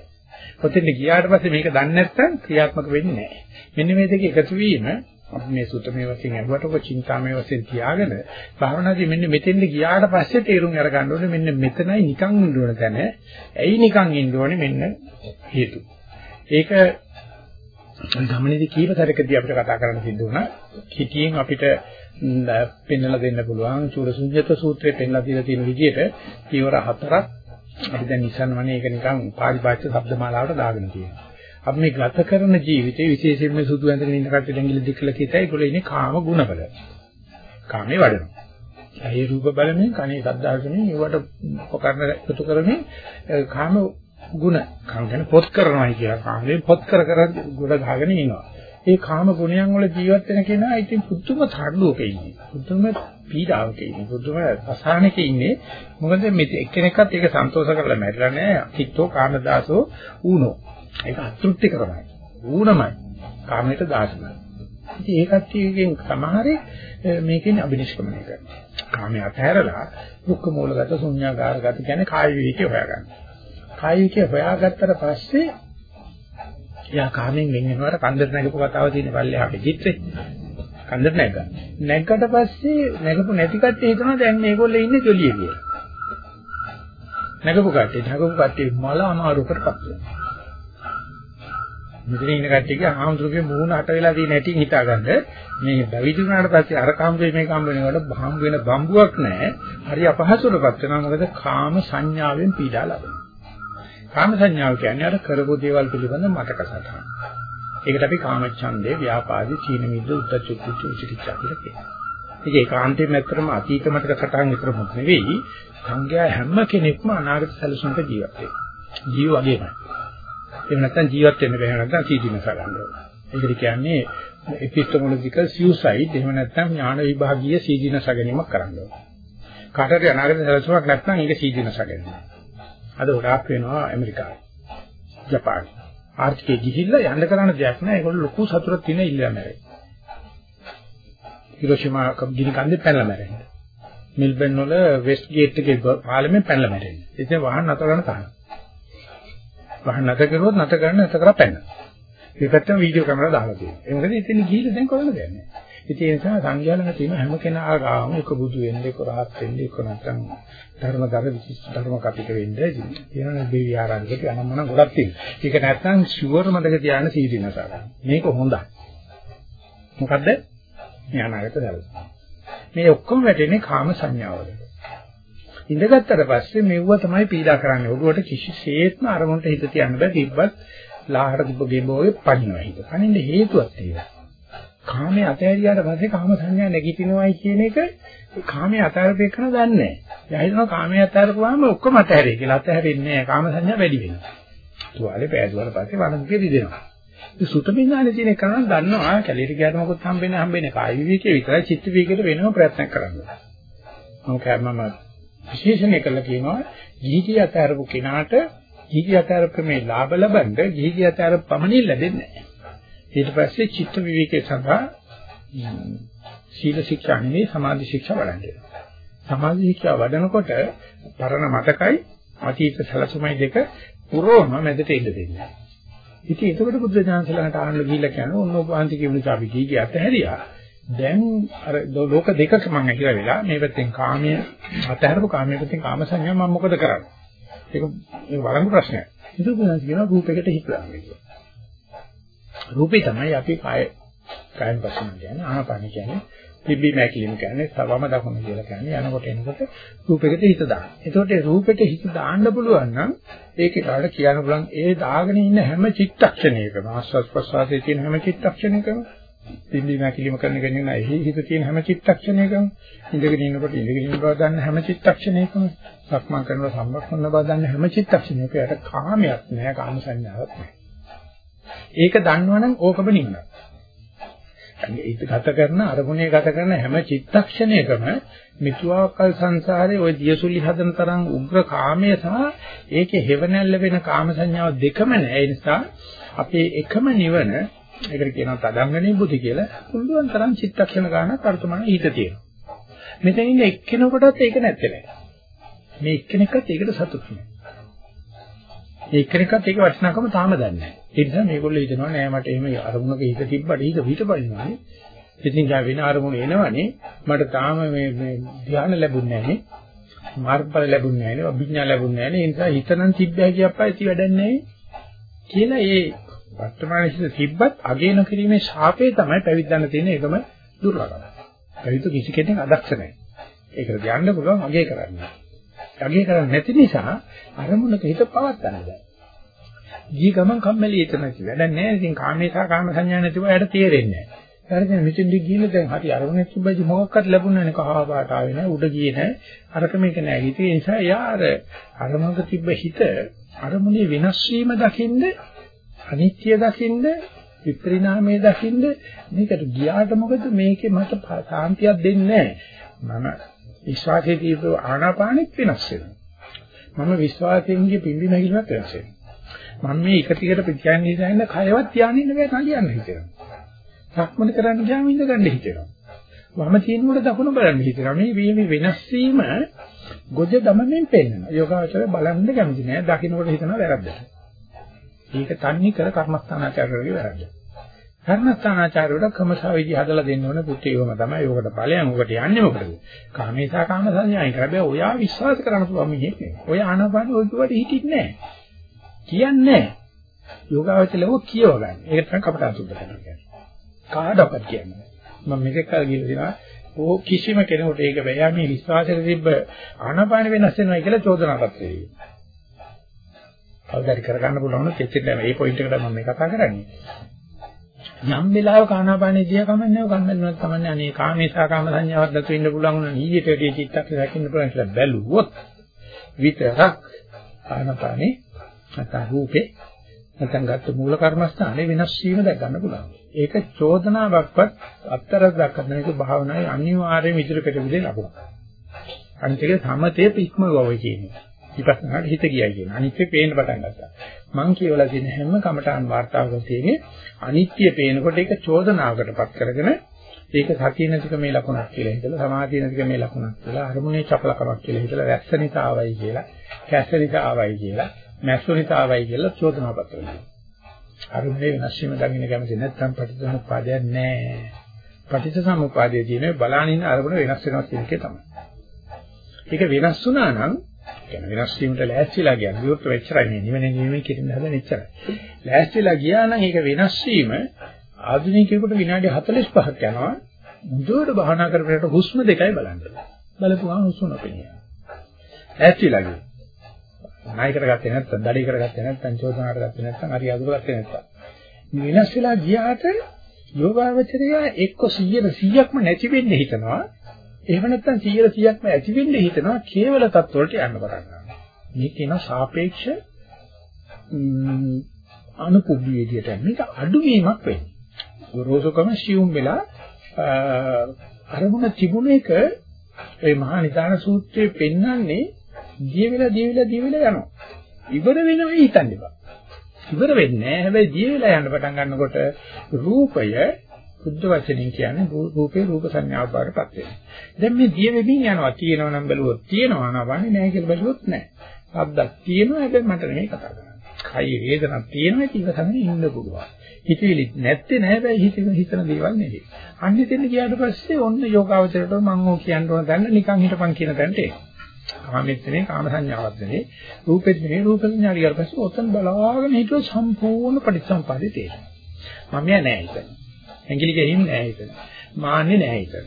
ඔතෙන්ට ගියාට පස්සේ මේක දන්නේ නැත්නම් ක්‍රියාත්මක වෙන්නේ නැහැ. මෙන්න මේ දෙක එකතු වීම අපි මේ සුතමේ වශයෙන් අහුවට ඔබ චින්තාමේ වශයෙන් තියාගෙන භාවනාදී මෙන්න මෙතෙන්ද ගියාට පස්සේ තේරුම් අරගන්න ඕනේ මෙන්න මෙතනයි නිකන් ඉන්න ඕන තැන. ඇයි නිකන් ඉන්න ඕනේ මෙන්න හේතු. ඒක ගමනේදී කීප සැරකදී අපිට කතා කරන්න සිද්ධ වුණා. කිටියෙන් අපිට පෙන්වලා දෙන්න පුළුවන් චූලසුඤ්ඤත සූත්‍රයේ පෙන්ලා දීලා තියෙන විදිහට පියවර හතරක් අපි දැන් ඉස්සන්වනේ ඒක නිකන් පාරිභාෂික શબ્දමාලාවට දාගෙන තියෙනවා. අපි මේ ගත කරන ජීවිතේ විශේෂයෙන්ම සුදු ඇඳගෙන ඉන්න කට්ටිය දෙංගිලි දික්කලා කියතයි ඒගොල්ලෝ ඉන්නේ කාම ගුණවල. කාමේ වඩනවා. ඇහි රූප බලමින් කනේ ශබ්ද අහමින් ඒවට උපකරණ එකතු කරමින් කාම ගුණ කාම කියන්නේ පොත් කරනවායි කියලා කාමේ පොත් කර කර ගොඩ ගහගෙන ඉනවා. ඒ කාම ගුණයන් වල ජීවත් වෙන කෙනා ඉතින් පුදුම තඩුවක ඉන්නේ. පුදුම පීඩාවක ඉන්නේ. පුදුම අසහනක ඉන්නේ. මොකද මේ එක්කෙනෙක්වත් ඒක සන්තෝෂ කරලා මැරිලා නැහැ. අතිත්තෝ කාමදාසෝ ඌනෝ. ඒක අතෘප්තිකරමයි. ඌනමයි. කාමයට දාසමයි. ඉතින් ඒ කට්ටියකින් සමහරේ මේකෙන් අබිනිෂ්ක්‍මණය කරනවා. කාමයේ අතහැරලා දුක්ඛ මූලගත ශුන්‍යාකාරගත කියන්නේ කාය විවිකේ හොයාගන්න. කාය විවිකේ හොයාගත්තට පස්සේ එයා කාමෙන් වෙන් වෙනවට කන්දර නැගපු කතාව තියෙන පල්ලෙහා පිටිත්‍රේ. කන්දර නැග. නැග්ගට පස්සේ නැගපු නැති කට්ටිය හිතනවා දැන් මේගොල්ලෝ ඉන්නේ ජොලිය කියලා. නැගපු කට්ටිය නැගපු කට්ටිය මල අමාරුකටපත් වෙනවා. මෙතන ඉන්න කට්ටියගේ ආම්තුරුගේ මූණ හට වෙලා තියෙන හැටි හිතාගන්න. මේ බැවිදි වුණාට පස්සේ අර කම්බේ මේ කම්බේ වල බහම් වෙන බම්බුවක් නැහැ. හරි අපහසුටපත් වෙනවා. මොකද කාම සංඥාවෙන් පීඩා ලබනවා. කාම සංඥාව කියන්නේ අර කරපු දේවල් පිළිබඳ මතක සටහන. ඒකට අපි කාමච්ඡන්දේ ව්‍යාපාදේ චීන මිද්ද උද්දච්ච විචිකිච්ඡා කියලා කියනවා. ඒක ඒකාන්තයෙන් ඇත්තටම අතීත මතක සටහන් විතරක් නෙවෙයි සංඥා හැම කෙනෙක්ම අනාගත සැලසුමක ජීවත් වෙනවා. ජීව වගේමයි එහෙම නැත්නම් ජීවත් වෙන්න බැහැ නැත්නම් සීදීනස ගන්න ඕන. ඒකට කියන්නේ epistemological suicide එහෙම නැත්නම් ඥාන විභාගීය සීදීනස ගැනීමක් කරන්න ඕන. කාටද අනාගත සැලසුමක් නැත්නම් ඒක සීදීනස ගැනීම. අද ගොඩාක් වෙනවා ඇමරිකාවේ. ජපානයේ. ආර්ථිකය ගිහිල්ලා යන්න කරන්න දෙයක් නැහැ. ඒගොල්ලෝ ලොකු සතුටක් තියෙන ඉල්ලලා නැහැ. හිරෝෂිමා ගිනි කන්දේ පැනලා මැරෙන්නේ. මෙල්බන් වල වෙස්ට් ගේට් එකේ පාලමෙන් පැනලා මැරෙන්නේ. ඉතින් වාහන නතර කරන තාම. වහන්න නැත කරුවොත් නැත කරන්න නැත කරා පැන්න. මේ පැත්තම වීඩියෝ කැමරා දාලා තියෙනවා. ඒ මොකද ඉතින් ගිහිල්ලා දැන් කරන්න දෙයක් නැහැ. ඉතින් ඒ නිසා සංඥාලන තියෙන හැම කෙනා ගාම එක බුදු වෙන්නේ, එක රහත් වෙන්නේ, එක නැත්නම් ධර්මගත විශිෂ්ට ධර්ම කපිට වෙන්නේ. කියන දෙවි ආරම්භයට අනම්මන ගොඩක් තියෙනවා. ඒක නැත්නම් ෂුවර් මතක තියාගෙන සීදීනසාර. මේක හොඳයි. මොකද්ද? ඥානාගත දරන. මේ ඔක්කොම වැටෙන්නේ කාම සංඥාවලට. ඉඳගත්තට පස්සේ මෙව්ව තමයි පීඩා කරන්නේ. ඔළුවට කිසිසේත්ම අරමුණට හිත තියන්න බෑ. තිබ්බත් ලාහට තිබ්බ ගෙඹෝවේ පණිනවා හිත. පණින්න හේතුවක් තියෙනවා. කාමයේ අතහැරියාට පස්සේ කාම සංඥා නැගිටිනවයි කියන එක කාමයේ අතහැරපේ කරන දන්නේ නැහැ. එයා හිතනවා කාමයේ අතහැරපුවාම ඔක්කොම අතහැරේ කියලා. අතහැරෙන්නේ නැහැ. කාම සංඥා වැඩි වෙනවා. තුවාලේ පෑදුවාට පස්සේ වණන්කේ දිදෙනවා. ඒ සුතමින්නානේ තියෙන කරන දන්නවා කැලීට ගියාට මොකොත් හම්බෙන්නේ හම්බෙන්නේ කාය විවිකේ විතරයි චිත්ත විවිකේට වෙනම ප්‍රයත්න කරනවා. මම කර්මම විශේෂණය කළා කියනවා ගිහිගිය අතරපු කෙනාට ගිහිගිය අතරපු මේ ලාභ ලබන්න ගිහිගිය අතර පමණින් ලැබෙන්නේ නැහැ. ඊට පස්සේ චිත්ත විවේකයේ සඳහා සීල ශික්ෂා නෙවෙයි සමාධි ශික්ෂා වඩන්නේ. සමාධි ශික්ෂා වඩනකොට පරණ මතකයි අතීත සැලසුමයි දෙක පුරවම මැදට ඉඳ දෙන්නේ. ඉතින් එතකොට බුද්ධ ඥානසලකට ආන්න ගිහිල්ලා කියන්නේ ඔන්න ඔබ වහන්සේ කියන නිසා අපි ගිහිගිය අතහැරියා. දැන් අර ලෝක දෙකක මම ඇහිලා වෙලා මේ පැත්තෙන් කාමයේ අතහැරපු කාමයේ පැත්තෙන් කාම සංඥා මම මොකද කරන්නේ? ඒක මේ වළංගු ප්‍රශ්නයක්. ඒක කියනවා රූපයකට හිත දාන්න කියලා. රූපේ තමයි අපි කාය කායන පස්සම කියන්නේ ආනාපාන කියන්නේ තිබ්බි මැකිලිම කියන්නේ සවම දකුණ කියලා කියන්නේ යනකොට එනකොට රූපයකට හිත දාන්න. එතකොට රූපෙට හිත දාන්න පුළුවන් නම් ඒකේ කාට කියන්න පුළුවන් ඒ දාගෙන ඉන්න හැම චිත්තක්ෂණයකම ආස්වාස් ප්‍රසවාසයේ තියෙන හැම චිත්තක්ෂණයකම තිබ්බි මැකිලිම කරන කෙනෙක් නෑ එහි හිත තියෙන හැම චිත්තක්ෂණයකම ඉඳගෙන ඉන්නකොට ඉඳගෙන ඉන්න බව දන්න හැම චිත්තක්ෂණයකම සක්මන් කරනකොට සම්බක් කරන බව දන්න හැම චිත්තක්ෂණයකම කාමයක් නෑ කාම සංඥාවක් නෑ. ඒක දන්නවනම් ඕකම නිවනක්. ඒක ගත කරන අරමුණේ ගත කරන හැම චිත්තක්ෂණයකම මිතුආකල් සංසාරේ ওই දියසුලි හදන තරම් උග්‍ර කාමයේ සහ ඒකේ හේවණල්ල වෙන කාම සංඥාව දෙකම නැහැ. ඒ නිසා අපේ එකම නිවන ඒකට කියනවා තදංගණී බුද්ධි කියලා පුළුවන් තරම් චිත්තක්ෂණ ගන්නක් වර්තමාන ඊට තියෙනවා. මෙතන ඉන්න එක්කෙනෙකුටත් ඒක නැත්තේ නෑ. මේ එක්කෙනෙක්වත් ඒකට සතුටු නෑ. මේ එක්කෙනෙක්වත් ඒක වටිනාකම තාම දන්නේ නෑ. ඒ නිසා මේගොල්ලෝ හිතනවා නෑ මට එහෙම අරමුණක හිත තිබ්බට හිත පිටපදිනවානේ. ඉතින් ගා වෙන අරමුණ එනවනේ මට තාම මේ මේ ධ්‍යාන ලැබුණේ නෑනේ. මාර්ගඵල ලැබුණේ නෑනේ. අභිඥා ලැබුණේ නෑනේ. ඒ නිසා හිතනම් තිබ්බයි කියප්පා ඉති වැඩක් නෑ. කියලා ඒ වර්තමාන හිත තිබ්බත් අගේ නොකිරීමේ ශාපේ තමයි පැවිද්දන්න තියෙන එකම දුර්ලභම. පැවිදි කිසි කෙනෙක් අදක්ෂ නැහැ. ඒකට යන්න පුළුවන් අගේ කරන්නේ. අගේ කරන්නේ නැති නිසා අරමුණක හිත පවත් ගන්න බෑ. ජී ගමන් කම්මැලි හිතන කි වැඩක් නැහැ. ඉතින් කාමේසා කාම සංඥා නැතිව එයාට තේරෙන්නේ නැහැ. හරිද මෙතෙන්දි ගිහින් දැන් හරි අරමුණක් තිබ්බයි මොකක්වත් ලැබුණේ නැහැ. කහා පාට ආවේ නැහැ. උඩ ගියේ නැහැ. අරක මේක නැහැ. ඉතින් ඒ නිසා යා අර අරමුණක තිබ්බ හිත අරමුණේ වෙනස් වීම දකින්ද අනිත්‍ය දකින්ද විපරිණාමයේ දකින්ද මේකට ගියාට මොකද මේකේ මට සාන්තියක් දෙන්නේ නැහැ. මම විශ්වාසයේ තියෙන ආනාපානෙත් වෙනස් වෙනවා. මම විශ්වාසයෙන් ගිය පිම්බි නැගිලවත් වෙනස් වෙනවා. මම මේ එක ටිකට ප්‍රතිඥා ඉඳන් කයවත් තියාගෙන ඉන්න බෑ කලියන්න හිතෙනවා. සක්මන කරන්න ගියාම ඉඳ ගන්න හිතෙනවා. වම තියෙනකොට දකුණ බලන්න හිතෙනවා. මේ වීමේ වෙනස් වීම ගොජ දමමින් පෙන්නනවා. යෝගාචර බලන්න කැමති නෑ. දකින්නකොට හිතනවා වැරද්දට. ඒක තන්නේ කර කර්මස්ථානාචාරවලගේ වැරද්ද. කර්මස්ථානාචාරවල කමසා විදි හදලා දෙන්න ඕනේ පුතේවම තමයි. යෝගට ඵලයන් උකට යන්නේ මොකද? කාමේසා කාම සංඥායි කරබෑ. ඔයා විශ්වාස කරන්න පුළුවන් මිනිහෙක් නේ. ඔය ආනාපානෙ ඔය කිව්වට හිටින්නේ නෑ. කියන්නේ නෑ. යෝගාවචලව කියව ගන්න. ඒක තමයි කපට අසුද්ධ කරනවා කියන්නේ. කාඩවත් කියන්නේ. මම මේක කල් කියලා දෙනවා. ඕ කිසිම කෙනෙකුට ඒක බෑ. මේ විශ්වාසයට තිබ්බ ආනාපාන වෙනස් වෙනවා කියලා චෝදනාවක් වෙයි. කවදාරි කරගන්න පුළුවන් නම් එච්චර මේ පොයින්ට් එකට මම මේ කතා කරන්නේ. යම් වෙලාවක ආනාපානේ දිහා කමන්නේ කන්නන්නවත් කමන්නේ අනේ කාමේසා කාම සංඥාවක් නැතු වෙන්න පුළුවන් උන ඊට වැඩි චිත්තක් රැකින්න පුළුවන් කියලා බැලුවොත් විතරක් ආනාපානේ නැත්නම් රූපේ නැත්නම් ගත්ත මූල කර්මස්ථානේ වෙනස් වීම දැක ගන්න පුළුවන්. ඒක චෝදනාවක්වත් අත්තරක් දක්වන්න මේක භාවනාවේ අනිවාර්යයෙන්ම ඉදිරියට විදිහේ ලකුණක්. අනිත් එක සමතේ පික්මවව කියන්නේ. විපස්සනාට හිත ගියයි කියන. අනිත්‍ය පේන්න පටන් ගත්තා. මං කියවලා තියෙන හැම කමඨාන් වාර්තාවක තියෙන්නේ අනිත්‍ය පේනකොට ඒක චෝදනාවකටපත් කරගෙන ඒක සතිය නැතිකමේ ලකුණක් කියලා හිතලා සමාධිය නැතිකමේ ලකුණක් කියලා අරමුණේ චපලකමක් කියලා හිතලා වැස්සනිත ආවයි කියලා කැස්සනිත ආවයි කියලා මැස්සනිත ආවයි කියලා චෝදනාපත් කරනවා. අරමුණේ වෙනස් වීම දකින්න කැමති නැත්නම් පටිච්චසමුප්පාදයක් නැහැ. පටිච්චසමුප්පාදයේ තියෙන බලානින්න අරමුණ වෙනස් වෙනවා කියන එක තමයි. ඒක වෙනස් වුණා නම් කියන වෙනස් වීමට ලෑස්තිලා ගියා. විවෘත වෙච්චරයි මේ නිවෙන නිවෙන කිරින්න හදන එච්චරයි. ලෑස්තිලා ගියා නම් ඒක වෙනස් වීම ආධුනිකයෙකුට විනාඩි 45ක් යනවා. මුදුවට භාවනා කරපේට හුස්ම දෙකයි බලන්න. බලපුවාම හුස්ම නොපෙනිය. ලෑස්තිලා ගියා. ණය කරගත්තේ නැත්නම්, දඩේ කරගත්තේ නැත්නම්, චෝදනා කරගත්තේ නැත්නම්, හරි අඳුරගත්තේ නැත්නම්. වෙනස් වෙලා ගියාට යෝගාවචරය එක්ක 100 100ක්ම නැති වෙන්නේ හිතනවා. එහෙම නැත්නම් 100 100ක්ම ඇති වෙන්නේ හිතනවා කේවල තත්වලට යන්න පටන් ගන්නවා. මේ කියන සාපේක්ෂ අනුපුබ්බි විදියට මේක අඩුවීමක් වෙන්නේ. ගොරෝසුකම සියුම් වෙලා අරමුණ තිබුණ එක ඒ මහා නිදාන සූත්‍රයේ පෙන්වන්නේ දිය වෙලා දිය වෙලා දිය වෙලා යනවා. ඉවර වෙනවා හිතන්න එපා. ඉවර වෙන්නේ නැහැ. හැබැයි දිය වෙලා යන්න පටන් ගන්නකොට රූපය බුද්ධ වචනෙන් කියන්නේ රූපේ රූප සංඥාව බාරපත් වෙනවා. දැන් මේ දිය වෙමින් යනවා. තියෙනවා නම් බැලුවොත් තියෙනවා නවන්නේ නැහැ කියලා බැලුවොත් නැහැ. ශබ්දක් තියෙනවා හැබැයි මට නෙමෙයි කතා කරන්නේ. කයි වේදනක් තියෙනවා ඒක ඉවසගෙන ඉන්න පුළුවන්. හිතවිලි නැත්තේ නැහැ හැබැයි හිතන හිතන දේවල් නෙවෙයි. අන්නේ දෙන්න ගියාට පස්සේ ඔන්න යෝගාවචරයට මම ඕක කියන්න ඕන දැන්න නිකන් හිටපන් කියන තැනට එනවා. කාමෙත් නෙමෙයි කාම සංඥාවක් නෙමෙයි රූපෙත් නෙමෙයි රූප සංඥා ඊට පස්සේ ඔතන බලාගෙන හිටියොත් සම්පූර්ණ පටිච්චසමුප්පාදේ තේරෙනවා මම නෑ හිතන ඇඟිලි ගෙහින් නෑ හිතන මාන්නේ නෑ හිතන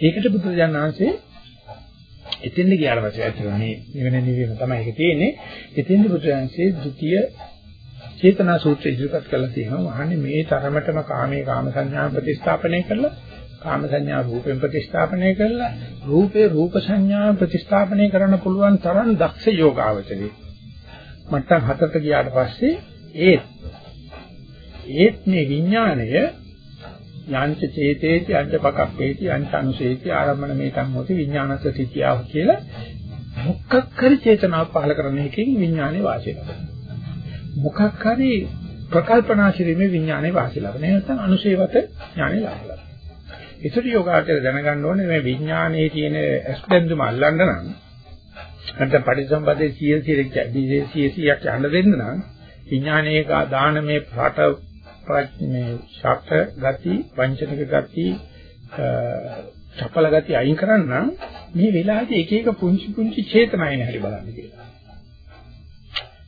ඒකට බුදුරජාණන් වහන්සේ එතෙන්ද ගියාට පස්සේ ඇත්තට මේ නිවන නිවීම තමයි ඒක තියෙන්නේ. එතෙන්ද බුදුරජාණන්සේ ද්විතීය චේතනා සූත්‍රය ඉදිරිපත් කරලා තියෙනවා. වහන්නේ මේ තරමටම කාමයේ කාම සංඥා ප්‍රතිස්ථාපනය කරලා කාම සංඥා රූපෙන් ප්‍රතිස්ථාපනය කරලා රූපේ රූප සංඥා ප්‍රතිස්ථාපනය කරන්න පුළුවන් තරම් දක්ෂ යෝගාවචරේ මට්ටම් හතරට ගියාට පස්සේ ඒත් ඒත් මේ විඥාණය යංච චේතේති අංච පකප්පේති අංච අනුසේති ආරම්මන මේතම් හොති විඥානස්ස තිතියාව කියලා මොකක් හරි චේතනාවක් පහල කරන එකකින් විඥානේ වාසිය ලබනවා. මොකක් හරි ප්‍රකල්පනා කිරීමේ විඥානේ වාසිය ලබනවා. නැත්නම් අනුසේවත ඥානේ ලබනවා. ඒතර යෝගාචර දැනගන්න ඕනේ මේ විඥානයේ තියෙන ඇස්බැඳුම අල්ලන්න නම් නැත්නම් පටිසම්පදේ 100 100 100ක් යන්න දෙන්න නම් විඥානයේ දාන මේ පාට මේ ශක්ත ගති වංචනික ගති චපල ගති අයින් කරන්න මේ වෙලාවේදී එක එක පුංචි පුංචි චේතනායන හැටි බලන්න කියලා.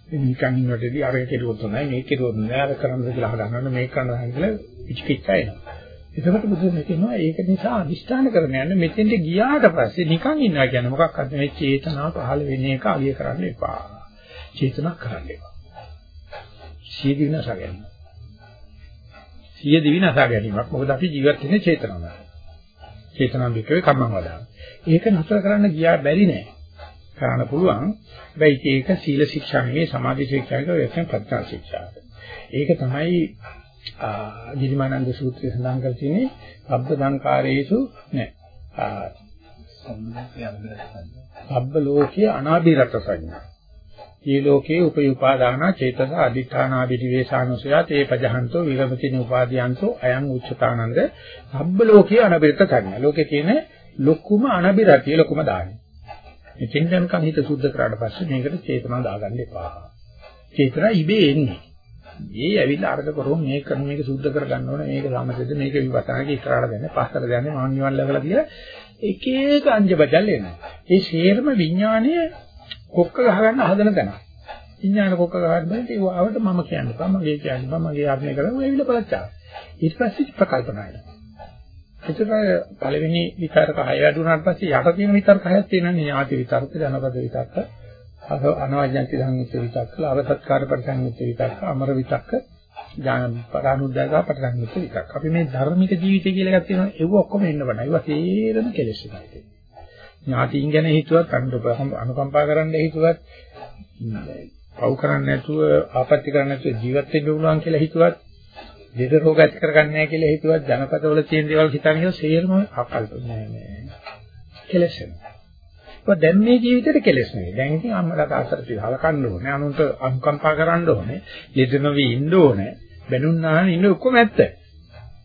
මේ නිකන් ඉන්නකොටදී අර කෙරුවොත් නැහැ මේක කෙරුවොත් නෑ අර කරන්නද කියලා අහගන්නවනේ මේක කරනවා කියලා පිච්චිච්චා එනවා. එතකොට බුදුන් කියනවා ඒක නිසා අදිෂ්ඨාන කරන යන්නේ මෙතෙන්ට ගියාට පස්සේ නිකන් ඉන්නවා කියන්නේ මොකක්ද මේ චේතනාව පහළ වෙන එක අගය කරන්න එපා. චේතනා කරන්න එපා. සිය දිනස ගැනීම. සිය දිනස ගැනීමක් මොකද අපි ජීවත් වෙන්නේ චේතනාවයි. චේතනාව විකේ කම්මං වදාන. ඒක නතර කරන්න ගියා බැරි නෑ. කරන්න පුළුවන්. හැබැයි ඒක සීල ශික්ෂා නෙවෙයි සමාධි ශික්ෂා කියලා ප්‍රඥා ශික්ෂා. ඒක තමයි ගිරිමානන්ද සූත්‍රයේ සඳහන් කර තියෙන්නේ අබ්බ සංකාරයේසු නෑ. අබ්බ ලෝකයේ අනාභිරත සංඥා. මේ ලෝකයේ උපයුපාදාන චේතස අදිඨානාභිදිවේශානුසය තේ පජහන්තෝ විරමතින උපාදීයන්තෝ අයං උච්චතානන්ද අබ්බ ලෝකයේ අනාභිරත සංඥා. ලෝකේ තියෙන ලොකුම අනාභිරතිය ලොකුම දාන්නේ. මේ චින්තනකම් හිත සුද්ධ කරාට පස්සේ මේකට චේතනාව දාගන්න එපා. චේතනා ඉබේ එන්නේ. මේ ඇවිල්ලා අරක කරොම් මේක කරන මේක සුද්ධ කරගන්න ඕනේ මේක සමතෙද මේක විපස්සනාගේ ඉස්සරහට දෙන්නේ පස්සට දෙන්නේ මාන් නිවන් ලැබලා කියලා එක එක අංජබජල් එනවා. ඒ ශේරම විඥානය කොක්ක ගහගන්න හදන තැන. විඥාන කොක්ක ගහන්න බෑ ඒ වාවට මම කියන්න බෑ මගේ කියන්න බෑ මගේ ආත්මය කරන්නේ ඇවිල්ලා බලච්චා. ඊට පස්සේ ප්‍රකල්පනා එනවා. එතකොට පළවෙනි විතරක හය වැඩුණාට පස්සේ යට තියෙන විතරක හයක් තියෙනනේ ඥාති විතරක ජනපද විතරක අනවජ්ජන්ති ධම්මිත විතක්ක, අවසත්කාර පරිසංයුත් විතක්ක, අමර විතක්ක, ඥාන පරානුද්දාගා පරිසංයුත් විතක්ක. අපි මේ ධර්මික ජීවිතය කියලා එකක් තියෙනවා. ඒව ඔක්කොම එන්න බෑ. ඒවා තේරෙන කෙලෙස් එකයි. ඥාතීන් ගැන හිතුවත්, අනුකම්පා කරන්න හිතුවත්, පව් කරන්නේ නැතුව, ආපත්‍ය කරන්නේ නැතුව ජීවත් වෙන්න පුළුවන් කියලා හිතුවත්, දෙද රෝග ඇති කරගන්නේ නැහැ කියලා හිතුවත්, ජනපදවල තියෙන දේවල් හිතන්නේ සේරම අකල්ප නෑ නෑ. කෙලෙස් වෙනවා. ඒක දැන් මේ ජීවිතේට කෙලස් නෙවෙයි. දැන් ඉතින් අම්මලා තාත්තට හලකන්න ඕනේ. අනුන්ට අනුකම්පා කරන්න ඕනේ. ලෙඩ නොවි ඉන්න ඕනේ. බැනුන්නාන ඉන්න ඔක්කොම ඇත්ත.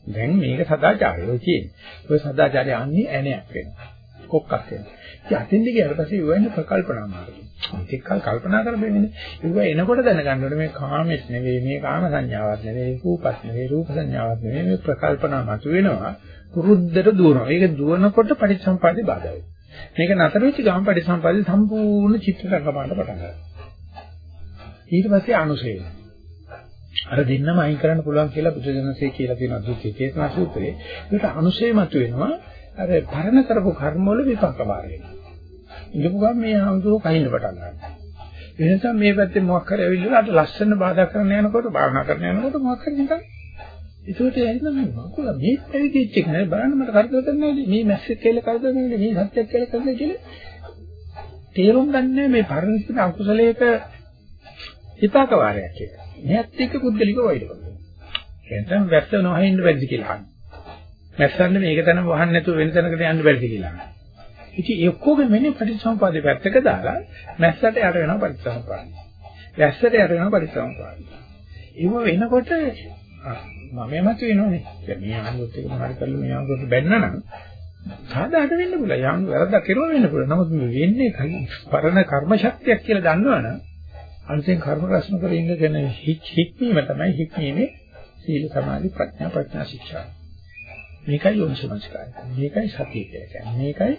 දැන් මේක සදාචාරය ඔය කියන්නේ. ඔය සදාචාරය අන්නේ ඇණයක් වෙනවා. කොක්කක් වෙනවා. ඉතින් අතින්දි ගියාට පස්සේ ඉවෙන්නේ ප්‍රකල්පනා මාර්ගය. ඒකල් කල්පනා කරපෙන්නේ. ඒව එනකොට දැනගන්න ඕනේ මේ කාමෙත් නෙවෙයි, මේ කාම සංඥාවක් නෙවෙයි, රූපත් නෙවෙයි, රූප සංඥාවක් නෙවෙයි, මේ ප්‍රකල්පනා මතුවෙනවා. කුරුද්දට දුවනවා. ඒක දුවනකොට පරිසම්පාදේ බාධා වෙනවා. මේක නතර වෙච්ච ගමන් පරිසම්පාදේ සම්පූර්ණ චිත්ත රංගපාන්න පටන් ගන්නවා. ඊට පස්සේ අනුසය. අර දෙන්නම අයින් කරන්න පුළුවන් කියලා බුදුදහමසේ කියලා තියෙනවා දුක්ඛ චේතනා සූත්‍රයේ. ඒකට අනුසය මත වෙනවා අර පරණ කරපු කර්ම වල විපාක බාර වෙනවා. ඉඳපු ගමන් මේ ආන්දෝ කහින්න පටන් ගන්නවා. එනිසා මේ පැත්තේ මොකක් හරි ඇවිල්ලා අර ලස්සන බාධා කරන යනකොට භාවනා කරන යනකොට මොකක් හරි නිකන් ඒකට ඇහිලා මම මකුල මේ පැවිදිච්ච එක නෑ බලන්න මට කරදර කරන්නේ මේ මැස්සෙක් කියලා කරදර කරන්නේ මේ සත්‍යයක් කියලා කරන්නේ කියලා තේරුම් ගන්න මේ පරිණිත අකුසලයක හිතාක වාරයක් කියලා. මෙයත් එක්ක පුද්ගලික වෛර කරනවා. එතන වැස්ස නොහින්න බැරිද කියලා අහනවා. මැස්සන්න මේක තන වහන්න නැතුව වෙන තැනකට යන්න බැරිද කියලා අහනවා. ඉතින් ඒ ඔක්කොගෙම මෙන්නේ පටිච්චසමුපාදේ පැත්තක දාලා මැස්සට යට වෙනවා පටිච්චසමුපාදේ. වැස්සට යට වෙනවා පටිච්චසමුපාදේ. ඒව වෙනකොට මම එමත් වෙනෝනේ. දැන් මේ ආනන්දොත් එක මොනවාරි කරලා මේ ආනන්දොත් බැන්නනම් සාදාට වෙන්න පුළුවන්. යම් වැරද්දක් කෙරුවා වෙන්න පුළුවන්. නමුත් මේ වෙන්නේ පරණ කර්ම ශක්තියක් කියලා දන්නවනම් අනිතෙන් කර්ම රැස්න කර ඉන්නගෙන හික්මීම තමයි හික්මීමේ සීල සමාධි ප්‍රඥා ප්‍රඥා ශික්ෂා. මේකයි යෝනිසමස්කාරය. මේකයි සතිය කියලා කියන්නේ. මේකයි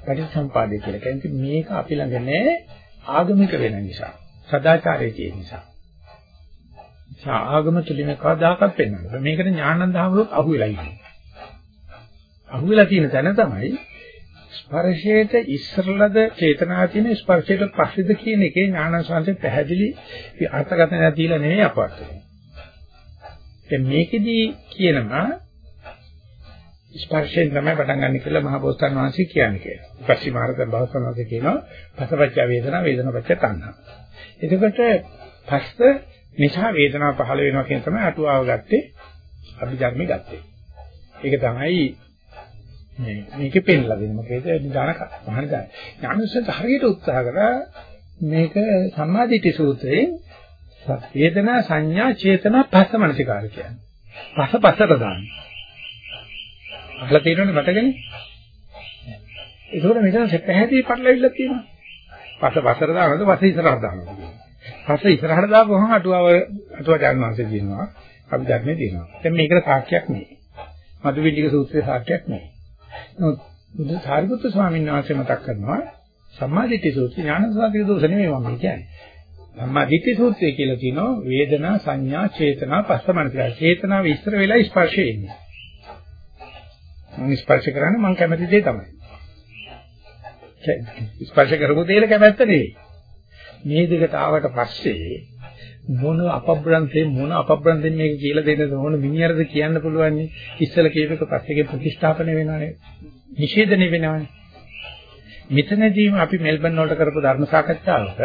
පටිච්චසම්පාදේ කියලා කියන්නේ. මේක අපි ළඟ නැහැ ආගමික වෙන නිසා. සදාචාරයේ තියෙන නිසා. ආගම තුලින් කවදාකවත් වෙන්නේ මේකට ඥානන්ද හමුවක් අහුවෙලා ඉන්නේ. අහුවෙලා තියෙන තැන තමයි ස්පර්ශයට ඉස්සරලද චේතනාව තියෙන ස්පර්ශයට පස්සේද කියන එකේ ඥානසංශේ පැහැදිලි අර්ථකථනය දීලා නෙවෙයි අපවත්. දැන් මේකෙදී කියනවා ස්පර්ශයෙන් තමයි පටන් ගන්න කියලා මහ බෝසතාන් වහන්සේ කියන්නේ කියලා. පස්සේ මාර්ග බෞද්ධ වහන්සේ කියනවා පසපච්ච වේදනා වේදනාපච්ච තණ්හා. එතකොට පස්ස නිසා වේදනාව පහළ වෙනවා කියන තමයි අටුවාව ගත්තේ අභිධර්මයේ ගත්තේ. ඒක තමයි මේ මේකේ පෙන්ලා දෙන්නේ මොකේද නිදාන මහාන දාන. ඥානසත් හරියට උත්සාහ කරා මේක සම්මාදිට්ඨි සූත්‍රයේ වේදනා සංඥා චේතනා පස්ස මනසිකාර කියන්නේ. පස්ස පස්සට දාන්නේ. අහලා තියෙනවනේ මතකනේ. ඒකෝර මෙතන පැහැදිලි පටලවිල්ලක් තියෙනවා. පස්ස පස්සට දානවද පස්ස ඉස්සරහට දානවද පස්ස ඉස්සරහට දාපුවම අටුවව අටුව ගන්නවාසේ කියනවා. අපි ධර්මයේ තියෙනවා. දැන් මේකට සාක්ෂියක් නෙයි. මදුවිලික සූත්‍රයේ සාක්ෂියක් නෙයි. නමුත් බුදු සාරිපුත්‍ර ස්වාමීන් වහන්සේ මතක් කරනවා සම්මාදිට්ඨි සූත්‍රය ඥානසාරික දෝෂ නෙමෙයි මම කියන්නේ. සම්මාදිට්ඨි සූත්‍රය කියලා කියනවා වේදනා සංඥා චේතනා පස්සමනසිකා. චේතනාව ඉස්සර වෙලා ස්පර්ශය එන්නේ. මම ස්පර්ශ කරන්නේ මම කැමති දේ තමයි. ස්පර්ශ කරපු දේල කැමැත්ත නෙවෙයි. මේ දෙකට ආවට පස්සේ මොන අපබ්‍රන්තේ මොන අපබ්‍රන්තෙන් මේක කියලා දෙන්නද මොන මිනිහරද කියන්න පුළුවන් ඉස්සල කියපේක පස්සේගේ ප්‍රතිස්ථාපනය වෙනවනේ. නිෂේධනය වෙනවනේ. මෙතනදීම අපි මෙල්බන් වලට කරපු ධර්ම සාකච්ඡාවක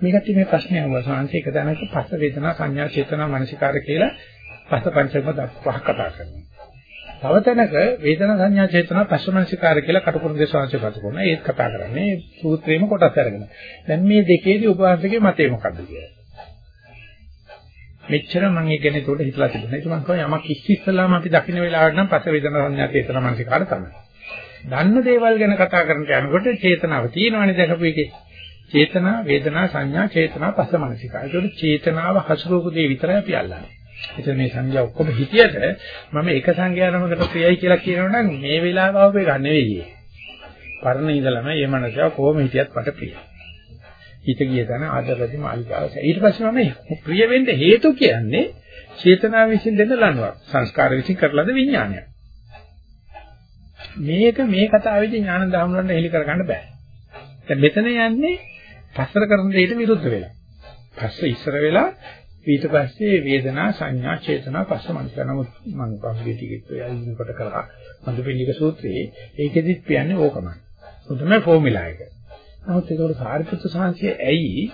මේකට මේ ප්‍රශ්නය අහුවා. සාංශ එක දැනක පස්ස වේදනා සංඥා චේතනා මනසිකාර කියලා පස්ස පංචකම පහක් කතා කරනවා. තව තැනක වේදනා සංඥා චේතනා පස්සමනසිකාර කියලා කටුකුරු දේශාංශය පත කරන ඒත් කතා කරන්නේ සූත්‍රයේම කොටස් අරගෙන. දැන් මේ දෙකේදී උපවාසකේ මතේ මොකද්ද කියලා. මෙච්චර මම ඒ ගැන ඒකට හිතලා තිබුණා. ඒක මම කියනවා යමක් ඉස්සි ඉස්සලාම අපි දකින්න වෙලාවට නම් පස්ස වේදනා සංඥා චේතනා මනසිකාර තමයි. දන්න දේවල් ගැන කතා කරනට යනකොට චේතනාව තියෙනවනේ දැකපු එකේ. චේතනා වේදනා සංඥා චේතනා පස්ස මනසිකාර. ඒකට චේතනාව හසුරුවපු දේ විතරයි අපි අල්ලන්නේ. එතන මේ සංඥා ඔක්කොම හිතියට මම එක සංඥානමකට ප්‍රියයි කියලා කියනවනම් මේ වෙලාව ආව එක නෙවෙයි. පරණ ඉඳලම මේ මනසව කොහොම හිතියත් මට ප්‍රියයි. හිත ගිය තැන ආදරදී මාලිකාව. ඊට පස්සේ මම ප්‍රිය වෙන්න හේතු කියන්නේ චේතනාව විසින් දෙන ලනුවක්. සංස්කාර විසින් කරලාද විඥානයක්. මේක මේ කතාවේදී ඥාන දහමුලන්න එලි කරගන්න බෑ. දැන් මෙතන යන්නේ පස්සර කරන දෙයට විරුද්ධ වෙලා. පස්ස ඉස්සර වෙලා ඊට පස්සේ වේදනා සංඥා චේතනා පස්ස මනස නමුත් මම පහුගිය ටිකෙත් ඔය අයින්කොට කරා මන්දපිල්ලික සූත්‍රයේ ඒකෙදිත් කියන්නේ ඕකමයි. උතුමේ ෆෝමියුලා එක. නමුත් ඒකට සාරිපුත්‍ර සාංශය ඇයි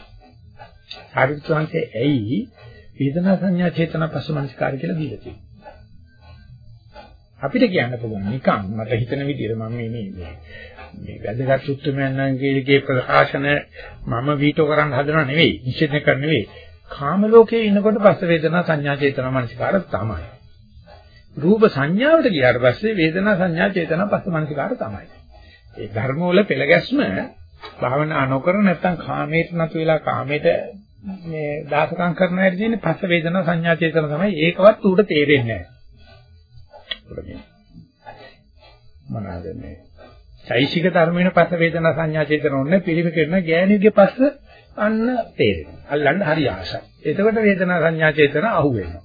සාරිපුත්‍ර සාංශය ඇයි වේදනා සංඥා චේතනා පස්ස මනස්කාර කියලා දීලා තියෙන්නේ. අපිට කියන්න පුළුවන් නිකන් මට හිතන විදිහට මම මේ මේ මේ වැදගත් උත්තරමයන්ගේ ප්‍රකාශන මම වීටෝ කරන්න හදනව නෙවෙයි නිශ්චිත කරන්න නෙවෙයි කාම ලෝකයේ ඉන්නකොට පස්ස වේදනා සංඥා චේතනා මනසිකාර තමයි. රූප සංඥාවට ගියාට පස්සේ වේදනා සංඥා චේතනා පස්ස මනසිකාර තමයි. ඒ ධර්ම වල පෙළ ගැස්ම භාවනා නොකර නැත්නම් කාමයට නතු වෙලා කාමයට මේ දාසකම් කරන හැටි තියෙන්නේ පස්ස වේදනා සංඥා චේතනා තමයි. ඒකවත් ඌට තේරෙන්නේ නැහැ. මොනවාද මේ? චෛසික ධර්මේන පස්ස වේදනා සංඥා චේතන ඕනේ පිළිම කරන ගෑණියගේ පස්ස අන්න තේරෙනවා. අල්ලන්න හරි ආසයි. එතකොට වේදනා සංඥා චේතන අහු වෙනවා.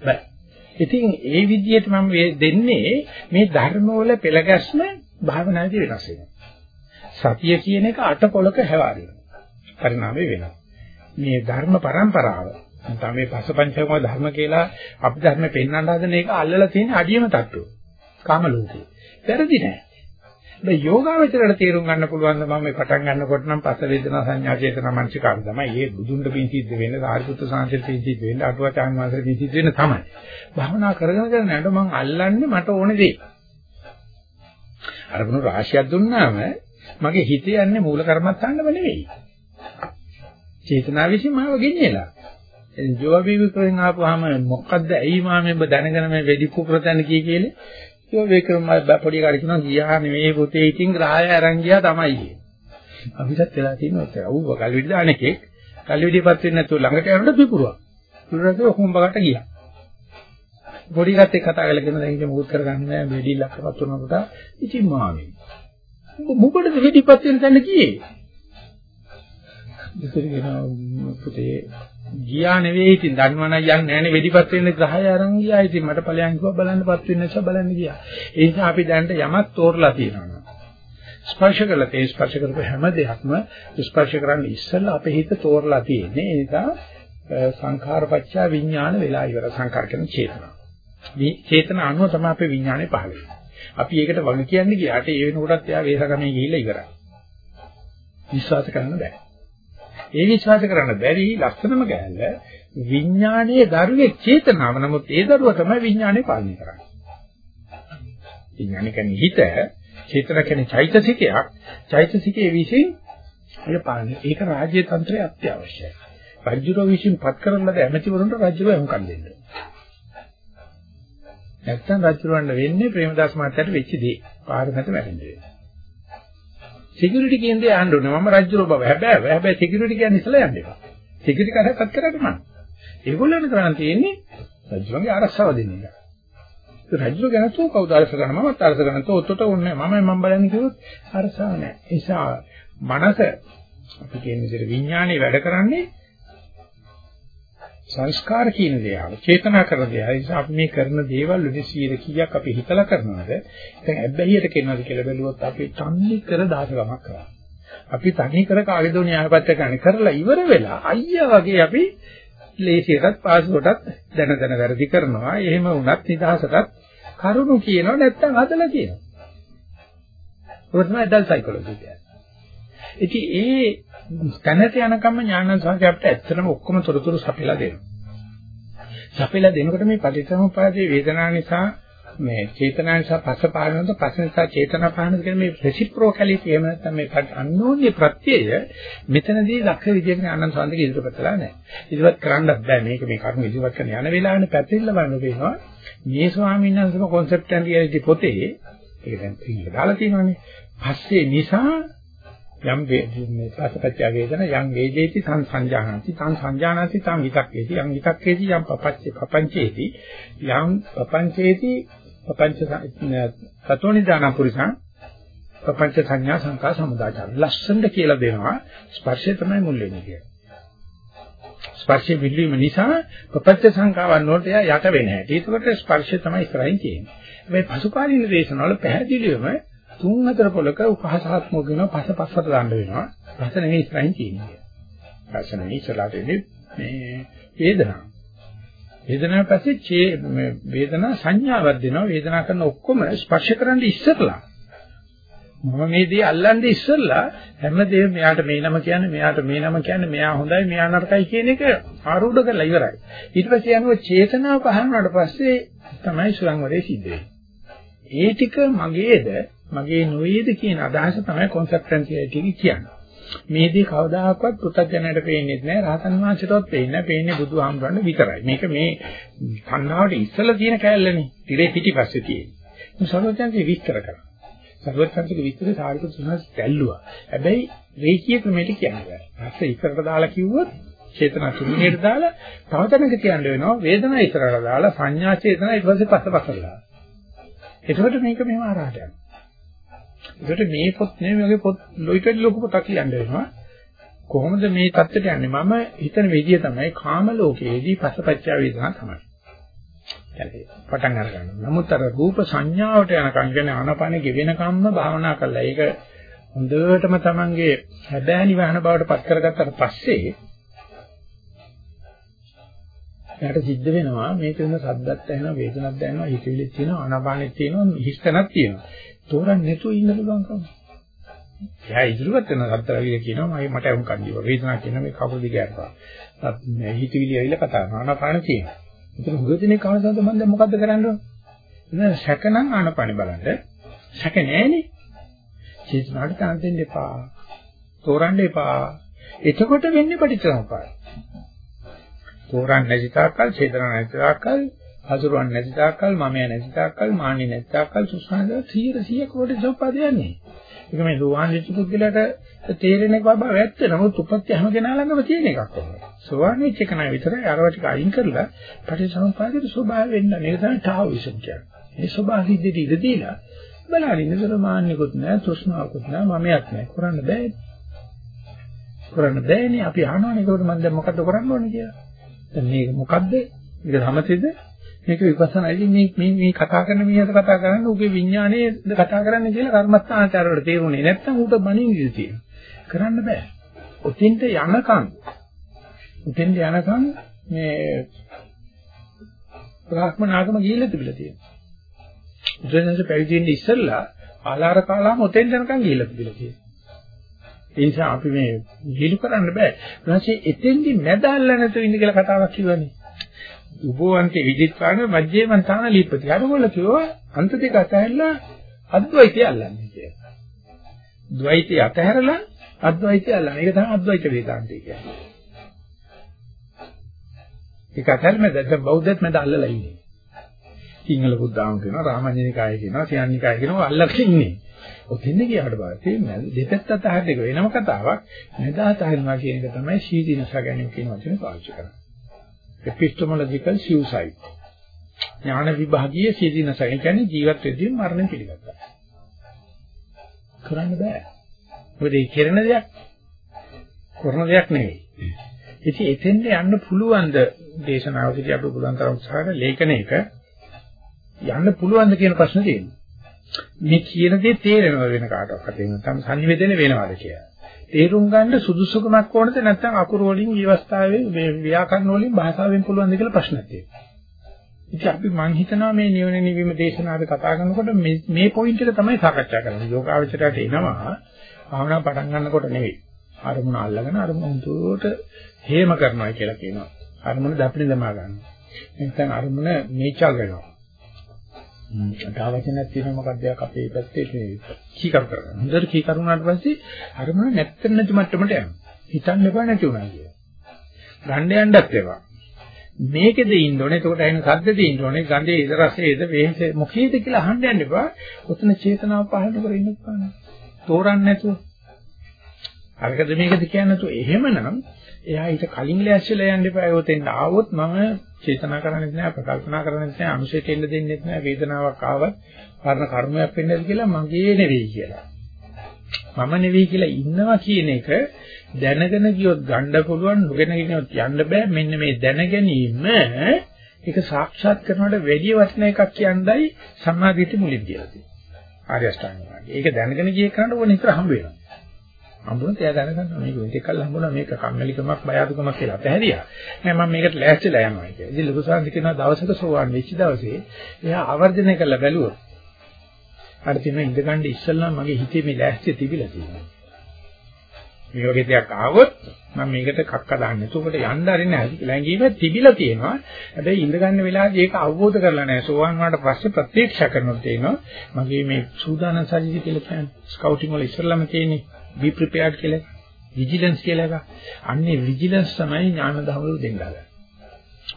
බෑ. ඉතින් ඒ විදිහට මම දෙන්නේ මේ ධර්මවල පෙළගැස්ම භාවනාදී වෙනස් වෙනවා. සතිය කියන එක අටකොලක හැවාරිනවා. පරිණාමය වෙනවා. මේ ධර්ම પરම්පරාව නැත්නම් මේ පසපංචකම ධර්ම කියලා අපි ධර්ම පෙන්වන්න හදන එක අල්ලලා තියෙන අඩියම තට්ටුව. කාම ලෝකේ. වැරදි නෑ. දැන් යෝගාවචරයට තේරුම් ගන්න පුළුවන් මම මේ පටන් ගන්නකොට නම් පස වේදනා සංඥා චේතනා මනසිකාර තමයි. ඒ බුදුන්ට පින් සිද්ධ වෙන්නේ, සාරිපුත්‍ර සාංශයට පින් සිද්ධ වෙන්නේ, අටුවාචාන් වහන්සේට පින් සිද්ධ වෙන්නේ තමයි. භාවනා කරගෙන කරගෙන යනකොට මම අල්ලන්නේ මට ඕනේ දේ. අරමුණු රාශියක් දුන්නාම මගේ හිත යන්නේ මූල කර්මස්ථානම නෙවෙයි. චේතනාව විසින් මාව ගෙනියලා. එන් ජෝවිවිකෙන් ආපුවාම මොකද්ද ඇයි මා මේ දැනගෙන මේ වෙඩි කුපුරතන කී කියලා ඒ වේකම පොඩි කාරේ කියනවා ගියා නෙමෙයි පුතේ ඉතින් ග්‍රහය අරන් ගියා තමයි කියන්නේ. අපිටත් වෙලා තියෙනවා ඒක. ඌ කල්විඩි දාන එකෙක් කල්විඩිපත් වෙන්නේ නැතුව ළඟට යනකොට පිපුරුවා. පිපුරුවාට හොම්බකට ගියා. පොඩි එකත් එක්ක කතා කරලා කියන දැන් ඉතින් මොකුත් කරගන්න නෑ වෙඩිල්ලක්වත් උනකොට ඉතින් මාමේ මොකටද වෙඩිපත් වෙන තැන ගියේ ඉතින් කියනවා පුතේ ගියා නෙවෙයි ඉතින් දන්නවනම් යන්නේ නැහනේ වෙඩිපත් වෙන්න ග්‍රහය අරන් ගියා ඉතින් මට ඵලයන් කිව්වා බලන්නපත් වෙන්න නිසා බලන්න ගියා ඒ නිසා අපි දැනට යමක් තෝරලා තියෙනවා ස්පර්ශ කරලා තේ ස්පර්ශ කරපු හැම දෙයක්ම ස්පර්ශ කරන්න ඉස්සෙල්ලා අපේ හිත තෝරලා තියෙන්නේ ඒ නිසා සංඛාරපච්චා විඥාන වෙලා ඉවර සංඛාර කියන චේතනා. මේ චේතන අනුව තමයි අපේ විඥානේ පහළ වෙන්නේ. අපි ඒකට වග කියන්නේ ගියාට ඒ වෙනකොටත් එයා වේසගමේ ගිහිල්ලා ඉවරයි. විශ්වාස කරන්න බෑ. ඒ විශ්වාස කරන්න බැරි ලක්ෂණම ගැහැල්ල විඥානයේ දරුවේ චේතනාව. නමුත් ඒ දරුවා තමයි විඥානේ පාලනය කරන්නේ. විඥානේ කියන්නේ හිත, චේතන කියන්නේ චෛතසිකයක්. චෛතසිකයේ විසින් ඒක පාලනය. ඒක රාජ්‍ය තන්ත්‍රයේ අත්‍යවශ්‍යයි. රජුරෝ විසින් පත් කරන ලද ඇමතිවරුන්ට රජුරෝ එහුම්කම් දෙන්න. නැත්තම් රජුරවන්න වෙන්නේ ප්‍රේමදාස මහත්තයාට වෙච්ච දේ. පාර මැද මැරෙන්නේ. සිකියුරිටි කියන්නේ යන්න ඕනේ. මම රජුරෝ බව. හැබැයි හැබැයි සිකියුරිටි කියන්නේ ඉස්සලා යන්න එපා. සිකියුරිටි කාර්යය පත් කරාට මම. ඒගොල්ලන්ට කරන්න තියෙන්නේ රජුරන්ගේ ආරක්ෂාව දෙන්න එක. රජුරෝ ගැන තෝ කවුද අරස ගන්න මමත් අරස ගන්න තෝ ඔතට ඕනේ මම මම බලන්නේ කිව්වොත් අරසාව නැහැ. ඒ නිසා මනස අපි කියන විදිහට විඥානේ වැඩ කරන්නේ සංස්කාර කියන දේ ආව චේතනා කරන දේ. ඒ නිසා අපි මේ කරන දේවල් වලින් 100 කීයක් අපි හිතලා කරනවද? දැන් ඇබ්බැහියට කියනවාද කියලා බැලුවොත් අපි තන්නේ කර දාසකමක් කරා. අපි තනි කර කාගේදෝ න්‍යායපත්‍ය ගන්න කරලා ඉවර වෙලා අයියා වගේ අපි ලේසියටත් පාසුවටත් දැන දැන වැරදි කරනවා. එහෙම වුණත් නිදහසටත් කරුණු කියනවා නැත්තම් හදලා කියනවා. ඒක තමයි ඇඩල් සයිකොලොජි කියන්නේ. ඉතින් ඒ තැනට යනකම් ඥානන් සංසය අපිට ඇත්තටම ඔක්කොම තොරතුරු සපයලා දෙනවා. සපයලා දෙනකොට මේ පටිච්චසමුප්පාදයේ වේදනා නිසා මේ චේතනා නිසා පස්ස පානනද පස්ස නිසා චේතනා පානනද කියන මේ රෙසිප්‍රොකැලිටි එහෙම නැත්නම් මේ අන්නෝන්‍ය ප්‍රත්‍යය මෙතනදී ලක්ෂ විදියකට ආනන්ද සාන්තික ඉදිරිපත් කළා නැහැ. ඉදිරිපත් කරන්නත් බෑ මේක මේ කරුණ ඉදිරිපත් කරන යන වෙලාවනේ පැතිරිලා බලන්න වෙනවා. මේ ස්වාමීන් වහන්සේම concept and reality පොතේ ඒක දැන් ඉංග්‍රීසි දාලා තියෙනවානේ. පස්සේ නිසා යම් මේ සාසපච්චය වේදන යම් වේදේති සං සංජානති සං සංජානති තං විතක්කේති යම් විතක්කේති යම් පපච්චේ පපංචේති යම් පපංචේති පපංච සතෝනි දාන පුරිසං පපංච සංඥා සංකා සමුදාචාර. ලස්සනට කියලා දෙනවා ස්පර්ශය තමයි මුල් වෙන්නේ කියලා. ස්පර්ශය විල්වීම නිසා පපංච සංකාවන් වලට යට වෙන්නේ නැහැ ඒකට ස්පර්ශය තමයි ඉස්සරහින් තියෙන්නේ. මේ පසුකාලීන දේශනවල පැහැදිලිවම තුන් හතර පොලක උපහාසාත්මක වෙනවා පස පස්සට දාන්න වෙනවා. රස නෙවෙයි ඉස්සරහින් තියෙන්නේ. රස නෙවෙයි ඉස්සරහට එන්නේ මේ වේදනාව. වේදනාව පස්සේ චේ මේ වේදනා සංඥාවක් දෙනවා. වේදනා කරන ඔක්කොම ස්පර්ශ කරන්න ඉස්සරලා. මම මේ දේ අල්ලන්නේ ඉස්සරලා හැමදේම මෙයාට මේ නම කියන්නේ මෙයාට මේ නම කියන්නේ මෙයා හොඳයි මෙයා නරකයි කියන එක ආරූඪ කරලා ඉවරයි. ඊට පස්සේ යනවා චේතනාව පහළ වුණාට පස්සේ තමයි ස්වයංවරේ සිද්ධ වෙන්නේ. ඒ ටික මගේද මගේ නොවේද කියන අදහස තමයි කොන්සෙප්ටන්සියලිටි කියන්නේ. මේදී කවදාහක්වත් පුතඥයට පේන්නේ නැහැ රහතන් වහන්සේටවත් පේන්නේ නැහැ පේන්නේ බුදුහාමුදුරන් විතරයි. මේක මේ කන්නාවට ඉස්සලා තියෙන කැලලනේ. ඉරේ පිටිපස්සේ තියෙන. මේ සර්වඥාන්සේ විස්තර කරා. සර්වඥාන්සේ විස්තරේ සාරිපුත් සුනස් දැල්ලුවා. හැබැයි රේඛීය ක්‍රමයට කියන්නේ. පස්සේ ඉස්සරට දාලා කිව්වොත් චේතනා තුනේට දාලා තව තැනක කියන්න වෙනවා වේදනා ඉස්සරට දාලා සංඥා චේතනා ඊට පස්සේ පස්ස පස්සට දාලා. එතකොට මේක මෙහෙම ආරහට යනවා. ඒකට මේ පොත් නෙමෙයි වගේ පොත් ලොයිටඩ් ලොකු පොතක් ලියන්න වෙනවා. කොහොමද මේ தත්ත්වයට යන්නේ? මම හිතන විදිය තමයි කාම ලෝකයේදී පසපච්චා වේදනා තමයි. පටන් අරගන්න. නමුත් අර රූප සංඥාවට යනකම් කියන්නේ ආනපානෙ ගෙවෙන කම්ම භාවනා කළා. ඒක හොඳටම Tamange හැබෑ නිවහන බවට පත් කරගත්තට පස්සේ එයාට සිද්ධ වෙනවා මේක වෙන සද්දත් ඇහෙනවා වේදනක් දැනෙනවා හිතවිලිත් තියෙනවා ආනාපානෙත් තියෙනවා හිස්තනක් තියෙනවා තෝරන්නේ නැතුව ඉන්න පුළුවන්කම. එයා ඉදිරියට වෙන සත්‍තරවිල කියනවා මම මට වුන් කන්දිව වේදනාවක් කියන මේ කකුල දිග යනවා. මේ හිතවිලි ඇවිල්ලා කතා කරනවා ආනාපාන තියෙනවා. ඒතර හුඟදිනේ කවදාද මම දැන් මොකද්ද කරන්න ඕන? නෑ සැකනම් ආනාපාන බලන්න. සැක නෑනේ. චේතනාවට තන දෙන්න එපා. තෝරන්න එපා. එතකොට වෙන්නේ පටිච්චසමුප්පාද. තෝරන්නේ නැති තාක්කල්, චේතනා නැති තාක්කල් හසුරුවන්නේ නැති තාක්කල් මම නැති තාක්කල් මාන්නේ නැති තාක්කල් සුසානද 100 100 කෝටි සෝපාද යන්නේ. ඒක මේ සෝවාන් වෙච්ච පුද්ගලයාට තේරෙන එක බව ඇත්ත. නමුත් උපත්ති හැම කෙනා ළඟම තියෙන එකක් තමයි. සෝවාන් වෙච්ච එක නෑ විතරයි අරව ටික අයින් කරලා පටිච්චසමුප්පාදයේ ස්වභාවය වෙන්න. මේක තමයි තාවිසම් කියන්නේ. මේ ස්වභාව සිද්ධියට ඉඳ දීලා බලන්න ඉන්නතර මාන්නයක්වත් නෑ, තෘෂ්ණාවක්වත් නෑ, මමයක් නෑ. කරන්න බෑ. කරන්න බෑනේ. අපි අහනවනේ ඒකට මම දැන් මොකද්ද කරන්න ඕනේ කියලා. දැන් මේක මොකද්ද? මේක සමතේද? මේක විපස්සනායි මේ මේ මේ කතා කරන මිනිහට කතා කරන්නේ උගේ විඥානයේ කතා කරන්නේ කියලා කර්මස්ථානචාර වල තේරුනේ නැත්තම් ඌට බණින් ඉඳී තියෙනවා. කරන්න බෑ. ඔතින්ට යනකම් උතෙන්ට යනකම් මේ බ්‍රාහ්මනාගම ගිහිල්ලා තිබිලා තියෙනවා. බුදුරජාණන් පැවිදෙන්න ඉස්සෙල්ලා ආලාර කාලාම ඔතෙන් යනකම් ගිහිල්ලා තිබිලා තියෙනවා. ඒ නිසා අපි මේ ගිලු කරන්න බෑ. ඊපස්සේ එතෙන්දි මැදල්ල නැතුව ඉන්න කියලා කතාවක් කියවනේ. උභවන්තේ විදිත්වාන මජ්ජේමන් තාන ලිප්පති. අරගොල්ල කිව්වා අන්ත දෙක අතහැරලා අද්වෛතය අල්ලන්නේ කියලා. ද්වෛතය අතහැරලා අද්වෛතය අල්ලන්නේ. ඒක තමයි අද්වෛත වේදාන්තය කියන්නේ. ඒක අතහැරෙන්නේ දැන් බෞද්ධත් මැද අල්ලලා ඉන්නේ. සිංහල බුද්ධාම කියනවා රාමඤ්ඤනිකාය කියනවා සියන්නිකාය කියනවා අල්ලගෙන ඉන්නේ. ඔතෙන් ගියාට පස්සේ මැද දෙපැත්ත අතහැරන එක වෙනම කතාවක්. මැද අතහැරනවා කියන එක තමයි සීදීනස ගැනීම කියන වචනේ පාවිච්චි කරන්නේ. Epistemological suicide. ඥාන විභාගීය සීදීනස. ඒ කියන්නේ ජීවත් වෙද්දී මරණය පිළිගත්තා. කරන්න බෑ. මොකද ඒ කරන දෙයක් කරන දෙයක් නෙවෙයි. ඉතින් එතෙන්ට යන්න පුළුවන්ද දේශනාවකදී අපි පුළුවන් තරම් උත්සාහ කරලා ලේඛනයක යන්න පුළුවන්ද කියන ප්‍රශ්නේ තියෙනවා. මේ කියන දේ තේරෙනව වෙන කාටවත් නැත්නම් සංනිවේදනය වෙනවද කියලා. තේරුම් ගන්න සුදුසුකමක් ඕනද නැත්නම් අකුරු වලින් විවස්ථාවේ මේ ව්‍යාකරණ වලින් භාෂාවෙන් පුළුවන්ද කියලා ප්‍රශ්නක් තියෙනවා. ඉතින් අපි මං හිතනවා මේ නිවන නිවීම දේශනාවේ කතා කරනකොට මේ මේ පොයින්ට් එක තමයි සාකච්ඡා කරන්නේ. යෝගාවචරයට එනවා භාවනා පටන් ගන්නකොට නෙවෙයි. අරමුණ අල්ලගෙන අරමුණ හුදුවට හේම කරනවා කියලා කියනවා. අරමුණ දපණි දමා ගන්නවා. නැත්නම් අරමුණ මේචල් වෙනවා. දාවචනක් තියෙන මොකක්ද අපේ පැත්තේ මේ කීකරු කරගන්න. හොඳට කීකරු වුණාට පස්සේ අරමුණ නැත්තර නැති මට්ටමට යනවා. හිතන්න එපා නැති වුණා කියලා. ගන්න යන්නත් ඒවා. මේකෙද ඉන්න ඕනේ. එතකොට ඇහෙන සද්දෙද ඉන්න ඕනේ. ගඳේ ඉද රසේද වේස මොකීද කියලා අහන්න යන්න එපා. ඔතන චේතනාව පහළ කර ඉන්න එපා. තෝරන්න නැතුව. අරකද මේකද කියන්නේ නැතුව එහෙමනම් එයා ඊට කලින් ලෑස්තිලා යන්න එපා. ඒකෙන් ආවොත් මම චේතනා කරන්නේ නැහැ, ප්‍රකල්පනා කරන්නේ නැහැ, අනුශේත එන්න දෙන්නේ නැහැ, වේදනාවක් ආවත් පරණ කර්මයක් වෙන්නද කියලා මගේ නෙවෙයි කියලා. මම නෙවෙයි කියලා ඉන්නවා කියන එක දැනගෙන ගියොත් ගන්න පුළුවන්, නොගෙන ගියොත් යන්න බෑ. මෙන්න මේ දැන ගැනීම ඒක සාක්ෂාත් කරනවට වැඩි වටින එකක් කියන්නයි සම්මාදිට මුලින් කියලා තියෙන්නේ. ආර්ය අෂ්ටාංග මාර්ගය. ඒක දැනගෙන ගියේ කරන්න ඕන ඉතර හම්බ වෙනවා. හම්බුනොත් එයා දැනගන්නවා මේක මෙතෙක් කල් හම්බුණා මේක කම්මැලිකමක් බය අඩුකමක් කියලා අතහැරියා. නෑ මම මේකට ලෑස්තිලා යනවා කියලා. ඉතින් ලොකු සාන්ති කියනවා දවසක සෝවන් වෙච්ච දවසේ එයා ආවර්ජනය කරලා බැලුවොත් අර තියෙන ඉඳගන්න ඉස්සල්ලා මගේ හිතේ මේ ලෑස්තිය තිබිලා තියෙනවා. මේ වගේ දෙයක් ආවොත් මම මේකට කක්ක දාන්න. එතකොට යන්න අරින්න ලැංගීම තිබිලා තියෙනවා. හැබැයි ඉඳ ගන්න වෙලාවදී ඒක අවබෝධ කරලා නැහැ. සෝවන් වුණාට පස්සේ ප්‍රත්‍යක්ෂ කරනකොට තේනවා මගේ මේ සූදානම් ශරීරය කියලා කියන්නේ ස්කවුටින් වල ඉස්සල්ලාම තියෙන්නේ be prepared කියලා vigilance කියලා එක. අන්නේ vigilance තමයි ඥාන දහවල දෙන්නා.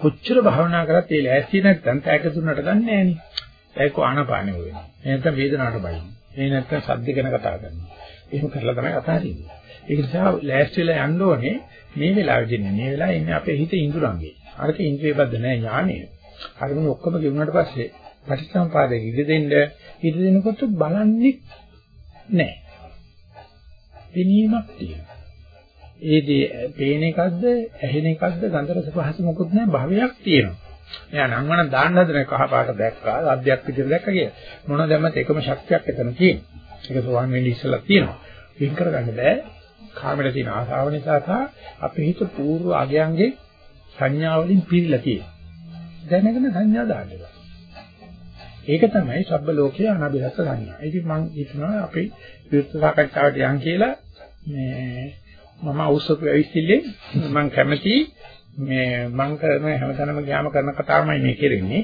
කොච්චර භාවනා කරත් ඒ ලෑස්ති නැත්නම් තෑක දුන්නට ගන්න නෑනේ. ඒක ආනපානෙ වෙනවා. එහෙනම් වේදනාවට බයින්. මේ නැත්නම් සද්ද ගැන කතා කරනවා. එහෙම කරලා තමයි අතාරින්නේ. ඒක නිසා ලෑස්තිලා යන්න ඕනේ මේ වෙලාවෙදී මේ වෙලාවේ ඉන්නේ අපේ හිත ඉඳුරංගේ. අරක ඉන්ද්‍රිය බද්ධ නෑ ඥානෙ. අර මොන ඔක්කොම ගෙවුනට පස්සේ පටිච්චසමුපාදයේ ඉඳ දෙන්න ඉඳ දෙනකොට බලන්නේ නෑ. පෙනීමක් තියෙනවා. ඒ දේ පේන එකක්ද, ඇහෙන එකක්ද, ගන්ධ රස පහස මොකුත් නැහැ භවයක් තියෙනවා. එයා නංවන දාන්න හදන කහ පාට දැක්කා, අධ්‍යක් විදිහට දැක්කා කිය. මොන දැම්මත් එකම ශක්තියක් එතන තියෙනවා. ඒක සෝවන් වෙන්නේ ඉස්සලා තියෙනවා. වෙන් කරගන්න බෑ. කාමයට තියෙන ආසාව නිසා සහ අපේ හිත పూర్ව අගයන්ගේ සංඥාවලින් පිරීලා තියෙනවා. දැනගෙන සංඥා දාන්න ඒක තමයි සබ්බ ලෝකයේ අනබිරත සංඥා. ඉතින් මම හිතනවා අපේ විරුද්ධ සාකච්ඡාවට යන් කියලා මේ මම අවශ්‍යක ඇවිස්සිල්ලේ මම කැමති මේ මම කරන හැමතැනම ගියාම කරන කතාවමයි මේ කෙරෙන්නේ.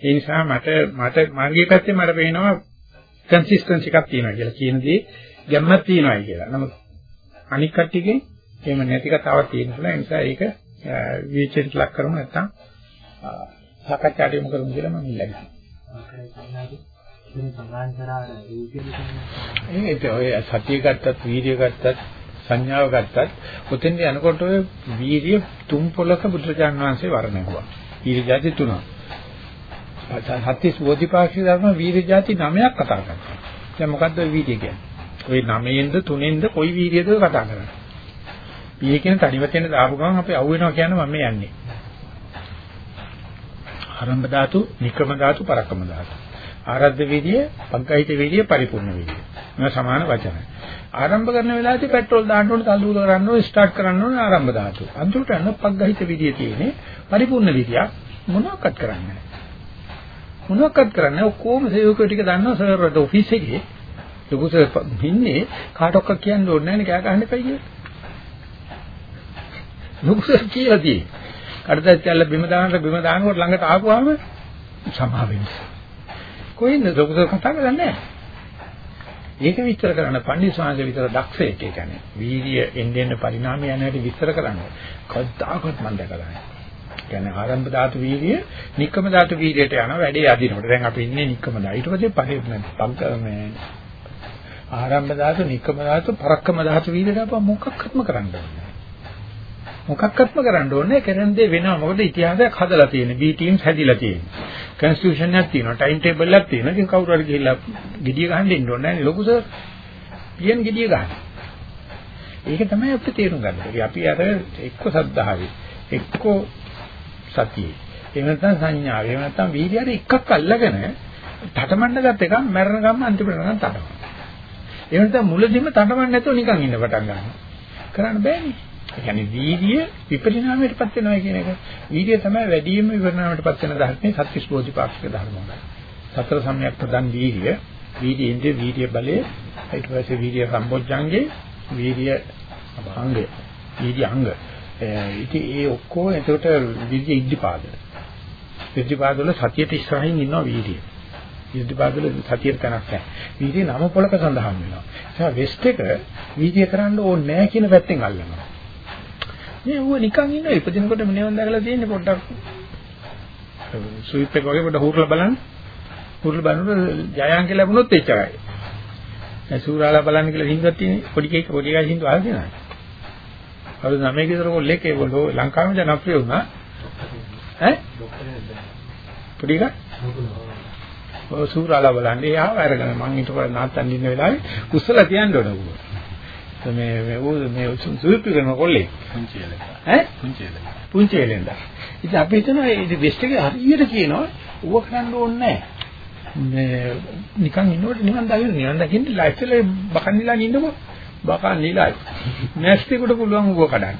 ඒ නිසා මට මට මාර්ගයේ පැත්තේ මට පේනවා කන්සිස්ටන්සි එකක් තියෙනවා කියලා කියන දේ ගැම්මක් තියෙනවායි කියලා. නමුත් අනික් කට්ටියකින් එහෙම නැති කතාවක් තියෙනවා. ඒ නිසා ඒක විචෙන්ට ලක් කරමු නැත්නම් සාකච්ඡාට යොමු කරමු කියලා මම ඉල්ලනවා. ඒක ඔය සතිය ගත්තත් වීර්ය ගත්තත් සංඥාව ගත්තත් ඔතෙන් යනකොට ඔය වීර්ය තුන් පොලක බුදුරජාන් වහන්සේ වර්ණනවා. වීර්ය જાති තුනක්. හත්තිස් බෝධිපාක්ෂික ධර්ම වීර්ය જાති නවයක් කතා කරනවා. දැන් මොකද්ද ඔය වීර්ය කියන්නේ? ඔය නවයෙන්ද තුනෙන්ද කොයි වීර්යද කතා කරන්නේ? වීර්ය කියන තනි වචනේ දාපු ගමන් අපි අහු වෙනවා කියන්නේ මම යන්නේ. ආරම්භ ධාතු, නික්‍රම ධාතු, පරක්‍රම ධාතු. ආරද්ධ වීර්ය, පග්ගහිත වීර්ය, පරිපූර්ණ වීර්ය. මේවා සමාන වචන. ආරම්භ කරන වෙලාවේදී පෙට්‍රල් දාන්න ඕනේ, තල්ලු කරන්න ඕනේ, ස්ටාර්ට් කරන්න ඕනේ ආරම්භ ධාතු. අන්තිමට යන පග්ගහිත වීර්ය තියෙන්නේ පරිපූර්ණ වීර්යයක් මොනවාක්වත් කරන්නේ නැහැ. මොනවාක්වත් කරන්නේ ඔක්කොම සේවකයෝ ටික දන්නවා සර්වර්ට ඔෆිස් එකේ. ලොකු සර් ඉන්නේ කාටවත් කියන්න ඕනේ නැහැ නේ කෑ ගහන්න එපා කියලා. ලොකු සර් කියලා තියෙන්නේ. කඩදාසි ඇල්ල බිම දානට බිම දානකොට ළඟට ආපුවාම සමා වෙන්නේ. කොයින්ද ලොකු සර් කතා කරන්නේ නැහැ. ඒක විස්තර කරන්න පණ්ඩිත ස්වාමීන් විතර දක්ෂයෙක් ඒ කියන්නේ. වීර්ය එන්නේ එන්න පරිණාමය යන හැටි විස්තර කරන්න. කවදාකවත් මම දැකලා නැහැ. කියන්නේ ආරම්භ ධාතු වීර්ය, නික්කම ධාතු වීර්යයට යන වැඩේ අදිනකොට. දැන් අපි ඉන්නේ නික්කම ධාතු. ඊට පස්සේ පරිපූර්ණ මේ ආරම්භ ධාතු, නික්කම ධාතු, පරක්කම ධාතු වීර්යයට අප මොකක්වත්ම කරන්න ඕනේ. මොකක්වත්ම කරන්න ඕනේ කරන දේ වෙනවා. මොකද ඉතිහාසයක් හදලා තියෙන්නේ. B teams හැදිලා තියෙන්නේ. constitution එකක් තියෙනවා. time table එකක් තියෙනවා. ඉතින් කවුරු හරි ගිහිල්ලා gediya ගහන්න ඉන්න ඕනේ නෑනේ. ලොකු සර් පියන් gediya ගන්න. ඒක තමයි අපිට තේරුම් ගන්න. අපි අර එක්ක සද්ධාවේ එක්ක සතියේ. එහෙම නැත්නම් සංඥාව. එහෙම නැත්නම් වීර්යය එකක් අල්ලගෙන තටමඬ ගත්ත එක මැරෙන ගමන් අන්තිමට නම් තටමන. එහෙම නැත්නම් මුලදිම තටමන්න නැතුව නිකන් ඉන්න පටන් ගන්නවා. කරන්න බෑනේ. ඒ කියන්නේ වීර්ය විපරිණාමයටපත් වෙනවා කියන එක. වීර්ය තමයි වැඩිම විපරිණාමයටපත් වෙන ධර්මයේ සත්‍විස් බෝධිපාක්ෂික ධර්ම උනයි. සතර සම්‍යක් ප්‍රදන් වීර්ය, වීර්ය ඉන්ද්‍රිය වීර්ය බලය, ඊට පස්සේ වීර්ය සම්බොජ්ජංගේ, වීර්ය අංගය, වීර්ය අංග. ඉතින් ඒ ඔක්කොම එතකොට වීර්ය ඉද්ධිපාද. ඉද්ධිපාද වල සතියට ඉස්සරහින් ඉන්නවා වීර්ය. ඉද්ධිපාද වල සතියට තැනක් නැහැ. වීර්ය නම පොලක සඳහන් වෙනවා. ඒ නිසා වෙස්ට් එක වීර්ය කරන්න ඕනේ නැහැ කියන පැත්තෙන් අල්ලනවා. මේ ඌ නිකන් ඉන්න ඉපදිනකොට මෙනෙවන් දැකලා තියෙන්නේ පොඩ්ඩක් ස්විප් එක වගේ පොඩ්ඩක් හුරලා බලන්න. හුරලා බලනකොට ජයංක ලැබුණොත් එච්චරයි. ඒ සූරාලා බලන්න කියලා හින්දුවක් තියෙන්නේ පොඩි කේක පොඩි ගායි හින්දුව අහලා තියෙනවා. අවුරුදු 9 ක විතර කොල්ලෙක් ඒගොල්ලෝ ලංකාවෙම ජනප්‍රිය වුණා. ඈ? පොඩි ගා? ඔය සූරාලා බලන්නේ එයාව අරගෙන මං ඊට පස්සේ නාත්තන් ඉන්න වෙලාවේ කුස්සලා තියන්න ඕන උගෝ. මේ මේ ඌ මේ සුපි කරන කොල්ලේ. පුංචි එලෙන්ද. ඈ? පුංචි එලෙන්ද. පුංචි එලෙන්ද. ඉතින් අපි හිතනවා මේ වෙස්ට් එකේ හරියට කියනවා ඌව කරන්න ඕනේ. මේ නිකන් ඉන්නකොට නිකන් දකින්න නිකන් දකින්න ලයිස්ට් එකේ බකන්නිලා ඉන්නකො බකන් නිලයි. *laughs* නැස්තිකට පුළුවන් ඌව කඩන්න.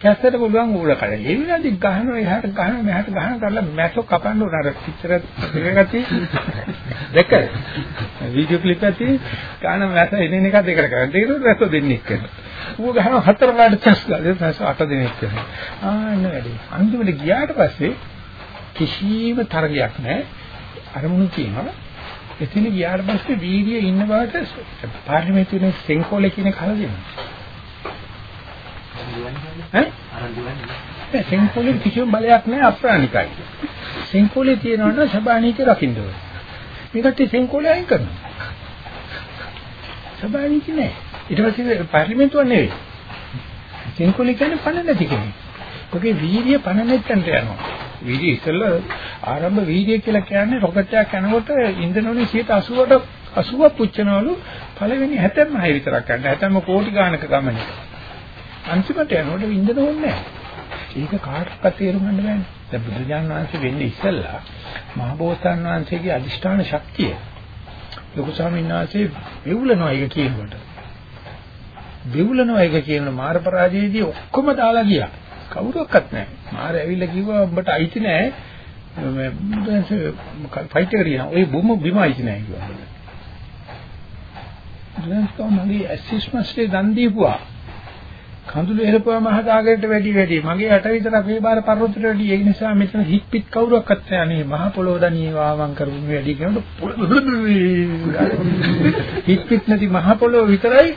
කැස්සට පුළුවන් ඌල කඩන්න. ඒ වෙලාවදී ගහනවා එහාට ගහනවා මෙහාට ගහනවා කරලා මැසෝ කපන්න උන අර පිටර දෙකකටි දෙක වීඩියෝ ක්ලිප් එකක් තියෙන ගාන මැස එන එක දෙකට කරන්නේ. ඒක රැස්ව දෙන්නේ එක්ක. ඌ ගහනවා හතර පාට චස් ගාලා දැන් අට දෙනෙක් කරනවා. ආන්න වැඩි. අන්තිමට ගියාට පස්සේ කිසිම තරගයක් නැහැ. අරමුණු තියෙනවා. එතන ගියාට පස්සේ වීර්යය ඉන්න බවට පාර්ලිමේන්තුවේ සෙන්කෝලේ කියන කල දෙනවා. ඈ? සෙන්කෝලේ කිසිම බලයක් නැහැ අප්‍රාණිකයි. සෙන්කෝලේ තියෙනවනම් සබාණීක රකින්න ඕනේ. මේකට සෙන්කෝලේ අයින් කරනවා. සබාණීක නෑ. ඊට පස්සේ පාර්ලිමේන්තුව නෙවෙයි. සෙන්කෝලේ කියන්නේ පණ නැති කෙනෙක්. ඔකේ වීර්ය පණ නැත්තන්ට යනවා. වීර්ය ඉස්සෙල්ලා ආරම්භ වීර්ය කියලා කියන්නේ රොකට් එකක් යනකොට ඉන්ධන වලින් 80ට 80ක් පුච්චනවලු පළවෙනි 76 විතරක් ගන්න. 70 කෝටි ගානක ගමනේ. අන්තිමට යනකොට ඉන්ධන ඕනේ නැහැ. ඒක කාටවත් තේරුම් ගන්න බෑනේ. දැන් බුදුජානක වහන්සේ වෙන්නේ ඉස්සෙල්ලා මහබෝසතාණන් වහන්සේගේ අදිෂ්ඨාන ශක්තිය. ලොකු ස්වාමීන් වහන්සේ වෙවුලනවා ඒක කියනකොට. වෙවුලනවා ඒක කියන මාර පරාජයේදී ඔක්කොම දාලා ගියා. කවුරක්වත් නැහැ. මාර ඇවිල්ලා කිව්වා උඹට අයිති නැහැ. මේ ෆයිට් එක කියනවා. ඔය බොම බිම අයිති නැහැ කිව්වා. දැන් තමයි ඇසිස්මස්ටේ දන් දීපුවා. කඳුළු එරපුවා මහදාගරට වැඩි වැඩි. මගේ අට විතරක් මේ බාර පර්වතයට වැඩි. ඒ නිසා මෙතන හිත් පිට කවුරක්වත් නැහැ. අනේ මහ පොළොව දණියේ වාමං කරපු වැඩි කියනකොට හිත් පිට නැති මහ පොළොව විතරයි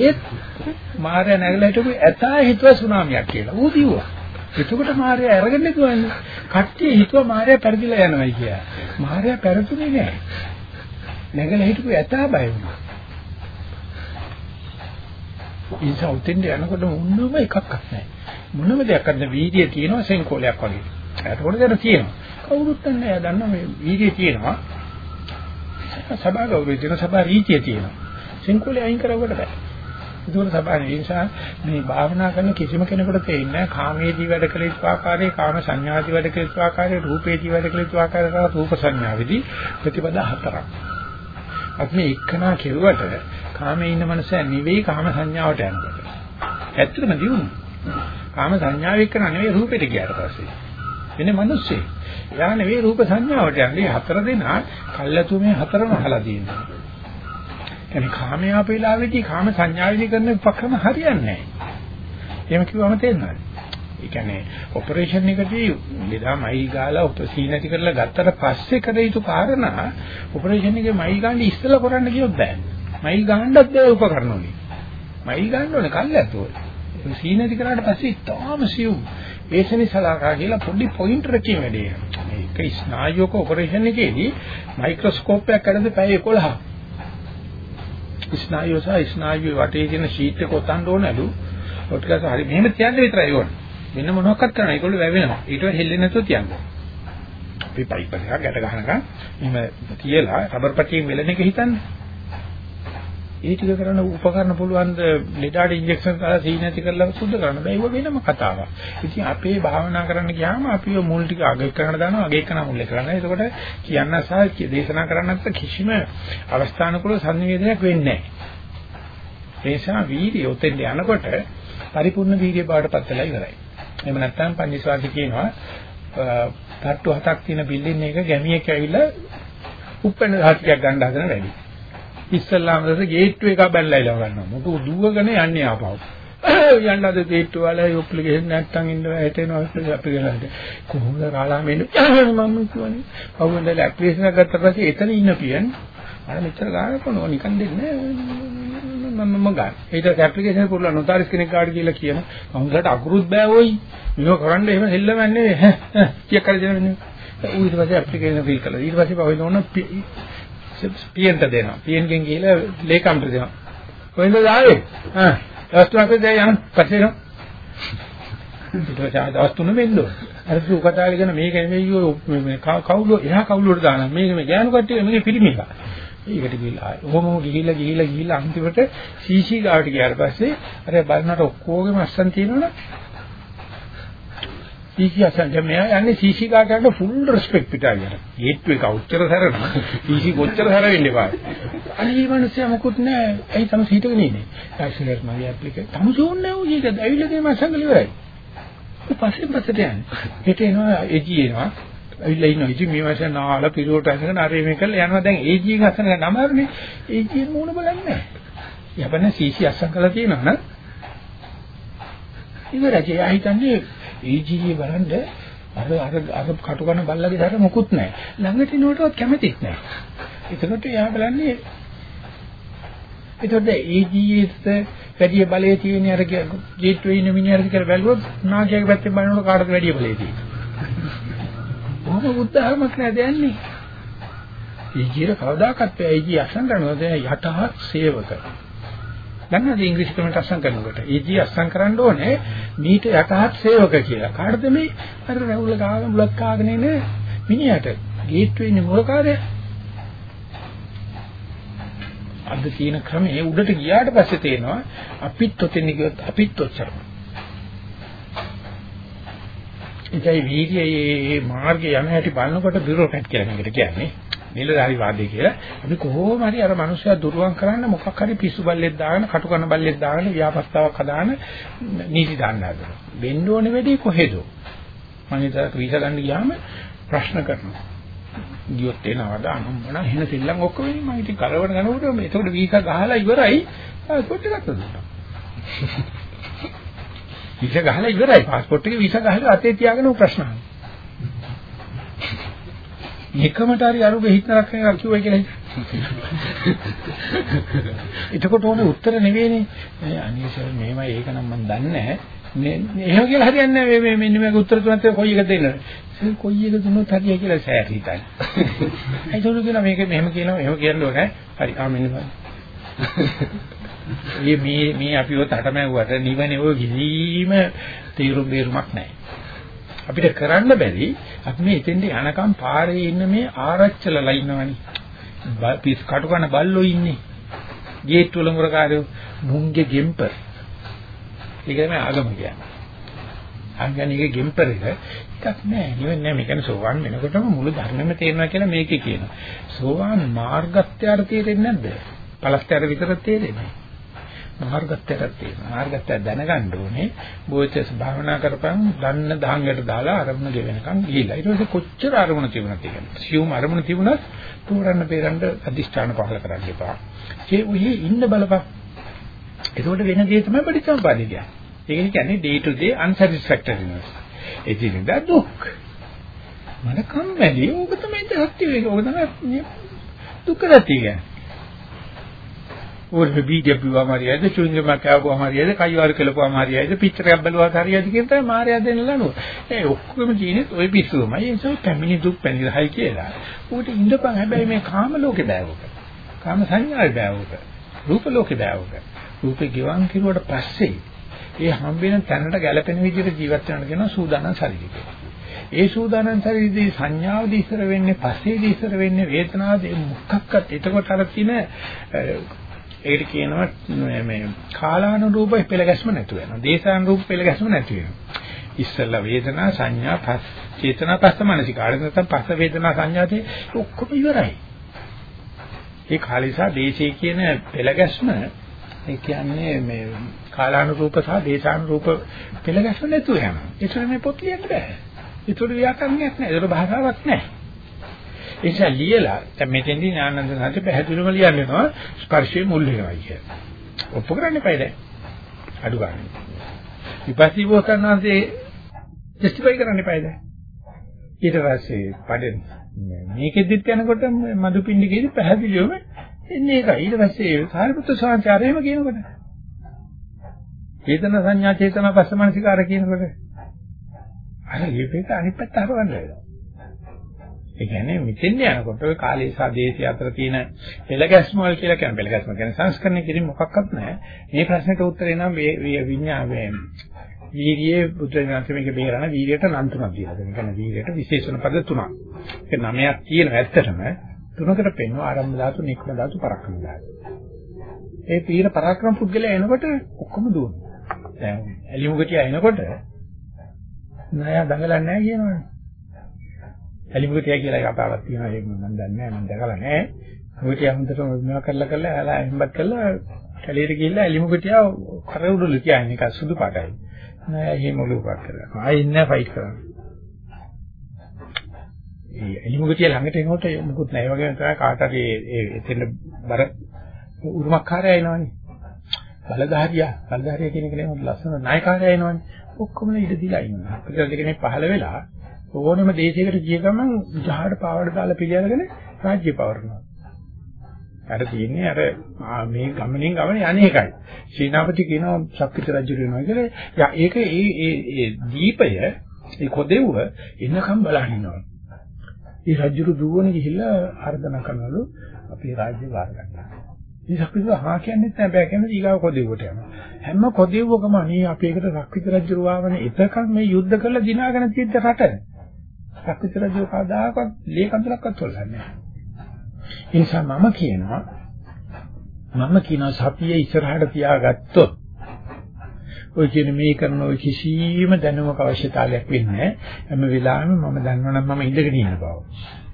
ඒත් මාර්යා නැගලා හිටපු ඇතා හිතුව සුනාමියක් කියලා. ඌ දිව්වා. එතකොට මාර්යා අරගෙන ගියන්නේ. කට්ටිය හිතුව මාර්යා පෙරදිලා යනවායි කියලා. මාර්යා පෙරතුනේ නෑ. නැගලා හිටපු ඇතා බය වුණා. ඉතින් උතෙන්ද යනකොට මොනම එකක් නැහැ. මොනම දෙයක් අන්න වීර්යය තියෙනවා සෙන්කෝලයක් වගේ. ඒකට දැන තියෙනවා. කවුරුත් නැහැ. එයා දන්නවා මේ වීර්යය තියෙනවා. සභා ගෞරවය තියෙන සභා රීතිය තියෙනවා. සෙන්කෝලේ අයින් කරවට බෑ. ඒක සබාවේ නිසා මේ භාවනා කරන කිසිම කෙනෙකුට තේින්නේ නැහැ කාමයේදී වැඩ කළ යුතු ආකාරයේ කාම සංඥාදී වැඩ කළ යුතු ආකාරයේ රූපේදී වැඩ කළ යුතු ආකාරයේ රූප සංඥාවේදී ප්‍රතිපදා හතරක්. අපි මේ එක්කනා කෙරුවට කාමයේ ඉන්න මනස නෙවෙයි කාම සංඥාවට යනකොට. ඇත්තටම දියුණුව. කාම සංඥාව එක්ක නෙවෙයි රූපෙට ගියාට පස්සේ. වෙන මිනිස්සේ. එයා නෙවෙයි රූප සංඥාවට යන්නේ හතර දෙනා කල්ැතු මේ හතරම අහලා දිනවා. කියන්නේ කාමයේ අපේලාවේදී කාම සංඥාවේදී කරන උපක්‍රම හරියන්නේ නැහැ. එහෙම කිව්වම තේරෙනවද? ඒ කියන්නේ ඔපරේෂන් එකදී මෙදා මයි ගාලා ඔපසී නැති කරලා ගත්තට පස්සේ කළ යුතු කාරණා ඔපරේෂන් එකේ මයි ගාන්නේ ඉස්සලා කරන්න කියොත් බෑ. මයි ගන්නත් බෑ උපකරණ වලින්. මයි ගන්න ඕනේ කල්යතෝ. සී නැති කරාට පස්සේ තාම සිව් ඒසනි සලාකා කියලා පොඩි පොයින්ටර් එකකින් වැඩේ. මේක ස්නායුක ඔපරේෂන් එකේදී මයික්‍රොස්කෝප් එකක් අරගෙන පැය 11ක් ස්නායුව සහ ස්නායුවේ වටේ තියෙන ෂීට් එක ඔතන්න ඕනලු. ඔට්කස හරි මෙහෙම තියන්න විතරයි ඕන. මෙන්න මොනවක්වත් කරන්න. ඒගොල්ලෝ වැවෙනවා. ඊට හෙල්ලෙන්නේ නැතුව තියන්න. අපි පයිප් එකක් ගැට ගහනකම් එහෙම තියලා රබර් පටියෙන් වෙලන එක හිතන්නේ. ඒ ටික කරන්න උපකරණ පුළුවන් ද ලෙඩාට ඉන්ජෙක්ෂන් කරලා සීන නැති කරලා සුද්ධ කරන්න බෑ ඒක වෙනම කතාවක්. ඉතින් අපේ භාවනා කරන්න ගියාම අපි මුල් ටික අග කරන දානවා අග කරන මුල් කරන. එතකොට කියන්න සහ දේශනා කරන්නත් කිසිම අවස්ථානුකූල සංනිවේදනයක් වෙන්නේ නැහැ. ඒ නිසා වීර්යය උතෙන් යනකොට පරිපූර්ණ වීර්ය බවට පත් වෙලා ඉවරයි. එහෙම නැත්නම් පන්සිවාසි කියනවා තට්ටු හතක් තියෙන බිල්ඩින් එක ගැමියෙක් ඇවිල්ලා උප්පැන්න දහසක් ගන්න හදන වැඩි. ඉස්සල්ලාම දැස ගේට්ටු එක බැලලා ඉලව ගන්නවා. මොකද දුවගෙන යන්නේ ආපහු. *coughs* යන්න අද ගේට්ටු වල යොප්ලිකේෂන් නැත්තම් ඉන්නවා හිටෙනවා අපි ගලන්ට. කොහොමද රාලාම එන්නේ? *coughs* මම කියන්නේ. කවුරුන්ද ඇප්ලිකේෂන් එක ගත්ත පස්සේ එතන ඉන්න පියන් අර මෙච්චර ගානක් කොනෝ නිකන් දෙන්නේ මම මම ගන්න. ඊට ඇප්ලිකේෂන් පුරලා නොතාරිස් කෙනෙක් ගාඩ කියලා කියන. කවුරුන්ට අකුරුත් බෑ ওই. මේක කරන්න එහෙම හෙල්ලවන්නේ ඈ. කීයක් කරද දෙන්නේ. ඌ ඊට පස්සේ ඇප්ලිකේෂන් ෆිල් කළා. ඊට පස්සේ පවෙන්න ඕන පියන්ට දෙනවා. පියන්ගෙන් ගිහලා ලේකම්ට දෙනවා. කොහෙන්ද ආවේ? ආ දවස් තුනක් දැන් යන පස්සේ එනවා. ඊට පස්සේ දවස් තුන වෙන්න ඕන. අර සු කතා කරගෙන මේක නෙමෙයි මේ කවුරු එහා කවුරුවට දානවා. මේක මේ ගෑනු කට්ටිය මේක පිළිමික. ඒකට ගිහලා ඔහොම ගිහිල්ලා ගිහිල්ලා ගිහිල්ලා අන්තිමට සීසී ගාවට ගියාට පස්සේ අර බලනට ඔක්කොගේම අස්සන් තියෙනවනේ සීසී අසංජ මෙයා යන්නේ සීසී කාටට ෆුල් රෙස්පෙක්ට් පිටාගෙන. හේතු එක උච්චර සැරන. සීසී කොච්චර සැර වෙන්නේ බෑ. අනේ මේ මිනිස්සයා මොකුත් නෑ. ඇයි තම සීටගෙන ඉන්නේ? ඇක්සිලර් මගේ ඇප්ලිකේෂන්. තම ෂෝන්නේ ඌ ඒක ඇවිල්ලා ගේම අසංගල ඉවරයි. පස්සේ පස්සට යන්නේ. හෙට එනවා එජි එනවා. ඇවිල්ලා ඉන්නවා. ඉතින් මේ මාසේ නාල පිරුවට අසගෙන අර මේ කරලා යනවා. දැන් ඒජි එක අසන නමරනේ. ඒජි මූණ බලන්නේ නෑ. යපන්නේ සීසී අසං කරලා තියෙනවා නේද? ඉවරයි. එයා හිතන්නේ EGE බලන්න අර අර අර කටු කන බල්ලගේ දර මොකුත් නැහැ. ළඟට එනකොටවත් කැමතිත් නැහැ. එතකොට එයා බලන්නේ එතකොට EGEත් වැඩි බලයේ තියෙන අර ගේට් වේ ඉන්න මිනිහරද කියලා බැලුවොත් නාගයාගේ පැත්තෙන් බලනකොට කාටද වැඩි බලයේ තියෙන්නේ. මොකද උදාහරණයක් නෑ දෙන්නේ. EGE කවදාකවත් EGE අසං කරනවා දැන් යටහත් සේවක. දන්නවද ඉංග්‍රීසි ක්‍රමයට අස්සම් කරනකොට? ඊජී අස්සම් කරන්න ඕනේ මීට යටහත් සේවක කියලා. කාටද මේ අර රැවුල ගාගෙන මුලක් කාගෙන ඉන මිනිහට ගේට්ටුවේ ඉන්න මොලකාරය? අද තියෙන ක්‍රමයේ උඩට ගියාට පස්සේ තේනවා අපිත් ඔතෙන් ගියොත් අපිත් ඔච්චරම. ඒකයි වීර්යයේ මාර්ගය යන හැටි බලනකොට බියුරෝක්‍රැට් කියලා නේද කියන්නේ. නිලධාරි වාදේ කියලා අපි කොහොම හරි අර මනුස්සයා දුරුවන් කරන්න මොකක් හරි පිස්සු බල්ලෙක් දාගෙන කටු කන බල්ලෙක් දාගෙන ව්‍යාපස්තාවක් හදාන නීති දාන්න හදනවා. වෙන්න ඕනේ වෙදී කොහෙද? මම ඉතින් වීසා ගන්න ගියාම ප්‍රශ්න කරනවා. ගියොත් එනවද අනම්මන එහෙන සෙල්ලම් ඔක්කොම මම ඉතින් කරවන ගනකොට මේකට වීසා ගහලා ඉවරයි පාස්පෝර්ට් එක ගත්තා. වීසා ගහලා ඉවරයි පාස්පෝර්ට් එකේ වීසා ගහලා අතේ තියාගෙන ප්‍රශ්න අහනවා. එකමට හරි අරුගේ හිත නරක කරනවා කිව්වයි කියලා. එතකොට ඕනේ උත්තර නෙවෙයිනේ. අනේ සර් මේමයි ඒක නම් මම දන්නේ නැහැ. එහෙම කියලා හරියන්නේ නැහැ මේ මෙන්න මේක උත්තර තුනත් කොයි එක දෙන්නද? කොයි එක දුන්නොත් හරියයි කියලා සෑහට හිතන්නේ. උඩ *laughs* කියලා මේක මෙහෙම කියනවා එහෙම කියන්න ඕනේ. හරි ආ මෙන්න බලන්න. *laughs* මේ මේ මේ අපිව තටමැව්වට නිවනේ ඔය කිසිම තීරුම් බේරුමක් නැහැ. අපිට කරන්න බැරි අපි මේ එතෙන්ට යනකම් පාරේ ඉන්න මේ ආරච්චලලා ඉන්නවනේ. පිස් කටු කන බල්ලෝ ඉන්නේ. ගේට් වල මුරකාරයෝ මුංගේ ගෙම්පර්. ඒක තමයි ආගම කියන්නේ. ආගමනික ගෙම්පර් එක එකක් නෑ. නිවෙන්නේ නෑ. මේකන සෝවාන් වෙනකොටම මුළු ධර්මෙම තේරෙනවා කියලා මේකේ කියනවා. සෝවාන් මාර්ගත්‍යයට තේරෙන්නේ නැද්ද? පලස්ත්‍යයට විතර තේරෙන්නේ. මාර්ගත්‍යයට තේරෙනවා. මාර්ගත්‍ය දැනගන්න ඕනේ. බෝචස් භාවනා කරපන් දන්න දහංගට දාලා අරමුණ ගෙවෙනකන් ගිහිලා. ඊට පස්සේ කොච්චර අරමුණ තිබුණත් කියන්නේ. සියුම් අරමුණ තිබුණත් තෝරන්න බේරන්න අදිෂ්ඨාන පහල කරන්න එපා. ඒ උහි ඉන්න බලපන්. එතකොට වෙන දේ තමයි පරිසම්පාදේ කියන්නේ. ඒක කියන්නේ day to day unsatisfactoriness. ඒ කියන්නේ දුක්. මට කම්මැලි. ඕක තමයි සත්‍ය වේග. ඕක තමයි දුක්ඛ සත්‍ය කියන්නේ. ඕන බීජ පිව්වම හරියයිද චුංගමක් ආවම හරියයිද කයිවාරු කළපුවම හරියයිද පිටරයක් බැලුවාම හරියයිද කියන තමයි මාර්යා දෙන්න ලනුව. ඒ ඔක්කොම ජීනිත් ওই පිස්සුමයි. ඒ නිසා පැමිණි දුක් පැනිරහයි කියලා. ඌට ඉඳපන් හැබැයි මේ කාම ලෝකේ බෑවක. කාම සංඥාවේ බෑවක. රූප ලෝකේ බෑවක. රූපේ ගිවන් කිරුවට පස්සේ ඒ හම්බෙන තැනට ගැලපෙන විදිහට ජීවත් වෙනවා කියන සූදානම් ශරීරිකය. ඒ සූදානම් ශරීරයේ සංඥාවද ඉස්සර වෙන්නේ පස්සේදී ඉස්සර වෙන්නේ වේදනාවද මොකක්වත් එතකොට අර තියෙන ඒකට කියනවා මේ කාලානුරූප පෙළගැස්ම නැතු වෙනවා. දේශානුරූප පෙළගැස්ම නැති වෙනවා. ඉස්සල්ලා වේදනා සංඥා පස් චේතනා පස්ස මනසිකාරය නැත්නම් පස්ස වේදනා සංඥාදී ඔක්කොම ඉවරයි. ඒ කාලේසා දේශේ කියන පෙළගැස්ම ඒ කියන්නේ මේ කාලානුරූප සහ දේශානුරූප පෙළ ගැස්ම නැතුව යනවා. ඒතර මේ පොත් ලියන්න බෑ. ඒතර ව්‍යාකරණයක් නෑ. ඒතර භාෂාවක් නෑ. ඒ නිසා ලියලා දැන් මෙතෙන්දී ඥානන්ද සාන්ත පැහැදිලිවම ලියන්නවා ස්පර්ශයේ මුල් වෙනවා කියලා. ඔප්පු කරන්න එපා දැන්. අඩු ගන්න. විපස්සී බෝසත්ණන්සේ ජස්ටිෆයි කරන්න එපා දැන්. ඊට පස්සේ පඩේ මේකෙදිත් යනකොට මදුපිණ්ඩිකේදී පැහැදිලිවම එන්නේ ඒකයි. ඊට පස්සේ සාරිපුත්‍ර ස්වාමීන් වහන්සේ කියනකොට චේතන සංඥා චේතන පස්සමනසිකාර කියනකොට අර ඊපේක අනිත් පැත්ත හරවන්න වෙනවා. ඒ කියන්නේ මෙතෙන් යනකොට ඔය කාලේ සහ දේශය අතර තියෙන පෙළගැස්ම වල කියලා කියන පෙළගැස්ම කියන්නේ සංස්කරණය කිරීම මොකක්වත් නැහැ. මේ ප්‍රශ්නෙට උත්තරේ නම් විඤ්ඤාණය වීර්යයේ බුද්ධඥානසෙ මේක බේරන වීර්යයට නම් තුනක් දීලා දෙනවා. කියන්නේ වීර්යයට විශේෂණ පද තුනක්. ඒක නමයක් තියෙනවා ඇත්තටම. තුනකට පෙන්වන ආරම්භ ධාතු, නික්ම ධාතු, පරක්‍රම ධාතු. ඒ පීර පරාක්‍රම පුද්ගලයා එනකොට ඔක්කොම දුවනවා. දැන් එලිමුගටිය එනකොට නෑ දඟලන්නේ නෑ කියනවනේ. එලිමුගටිය කියලා එක කතාවක් තියෙනවා ඒක මම දන්නේ නෑ මම දැකලා නෑ. මුගටිය හොඳටම මේවා කරලා කරලා එහලා එහෙමත් කරලා කැලේට ගිහිල්ලා එලිමුගටිය කර උඩුල කියන්නේ ඒක සුදු පාටයි. නෑ එහෙම ඔලුවක් කරලා. ආයෙ ඉන්නේ ෆයිට් කරන්නේ. ඒ එලිමුගටිය ළඟට එනකොට මොකුත් නැහැ. ඒ වගේම තමයි කාට හරි ඒ එතන බර උරුමකාරය එනවනේ. බලධාරියා, බලධාරියා කියන එක නෙමෙයි ලස්සන නායකාරයා එනවනේ. ඔක්කොම ඉඳ දිලා ඉන්නවා. අපිට කෙනෙක් පහළ වෙලා ඕනම දේශයකට ගිය ගමන් ජහඩ පාවඩ දාලා පිළිඅරගෙන රාජ්‍ය පවරනවා. අර තියෙන්නේ අර මේ ගමනින් ගමන යන්නේ එකයි. ශ්‍රීනාපති කියනවා ශක්තිත රජු වෙනවා කියලා. යා ඒක ඒ ඒ ඒ දීපය ඒ කොදෙව්ව එන්නකම් බලන් ඉන්නවා. ඒ රජුරු දුවන ගිහිල්ලා ආර්දනා කරනලු අපේ රාජ්‍ය වාර ගන්නවා. මේ ශක්තිත හා කියන්නේත් නැහැ බෑ කියන්නේ ඊගාව කොදෙව්වට යනවා. හැම කොදෙව්වකම අනේ අපි එකට ශක්තිත රජු ආවනේ එතකන් මේ යුද්ධ කරලා දිනාගෙන තියද්ද රට. ශක්තිත රජු කවදාකවත් ලේ කඳුලක්වත් හොල්ලන්නේ නැහැ. ඒ නිසා මම කියනවා මම කියනවා සතියේ ඉස්සරහට තියාගත්තොත් ඔය කියන මේ කරන ඔය කිසිම දැනුමක අවශ්‍යතාවයක් වෙන්නේ නැහැ. හැම වෙලාවෙම මම දන්නවනම් මම ඉඳගෙන ඉන්න බව.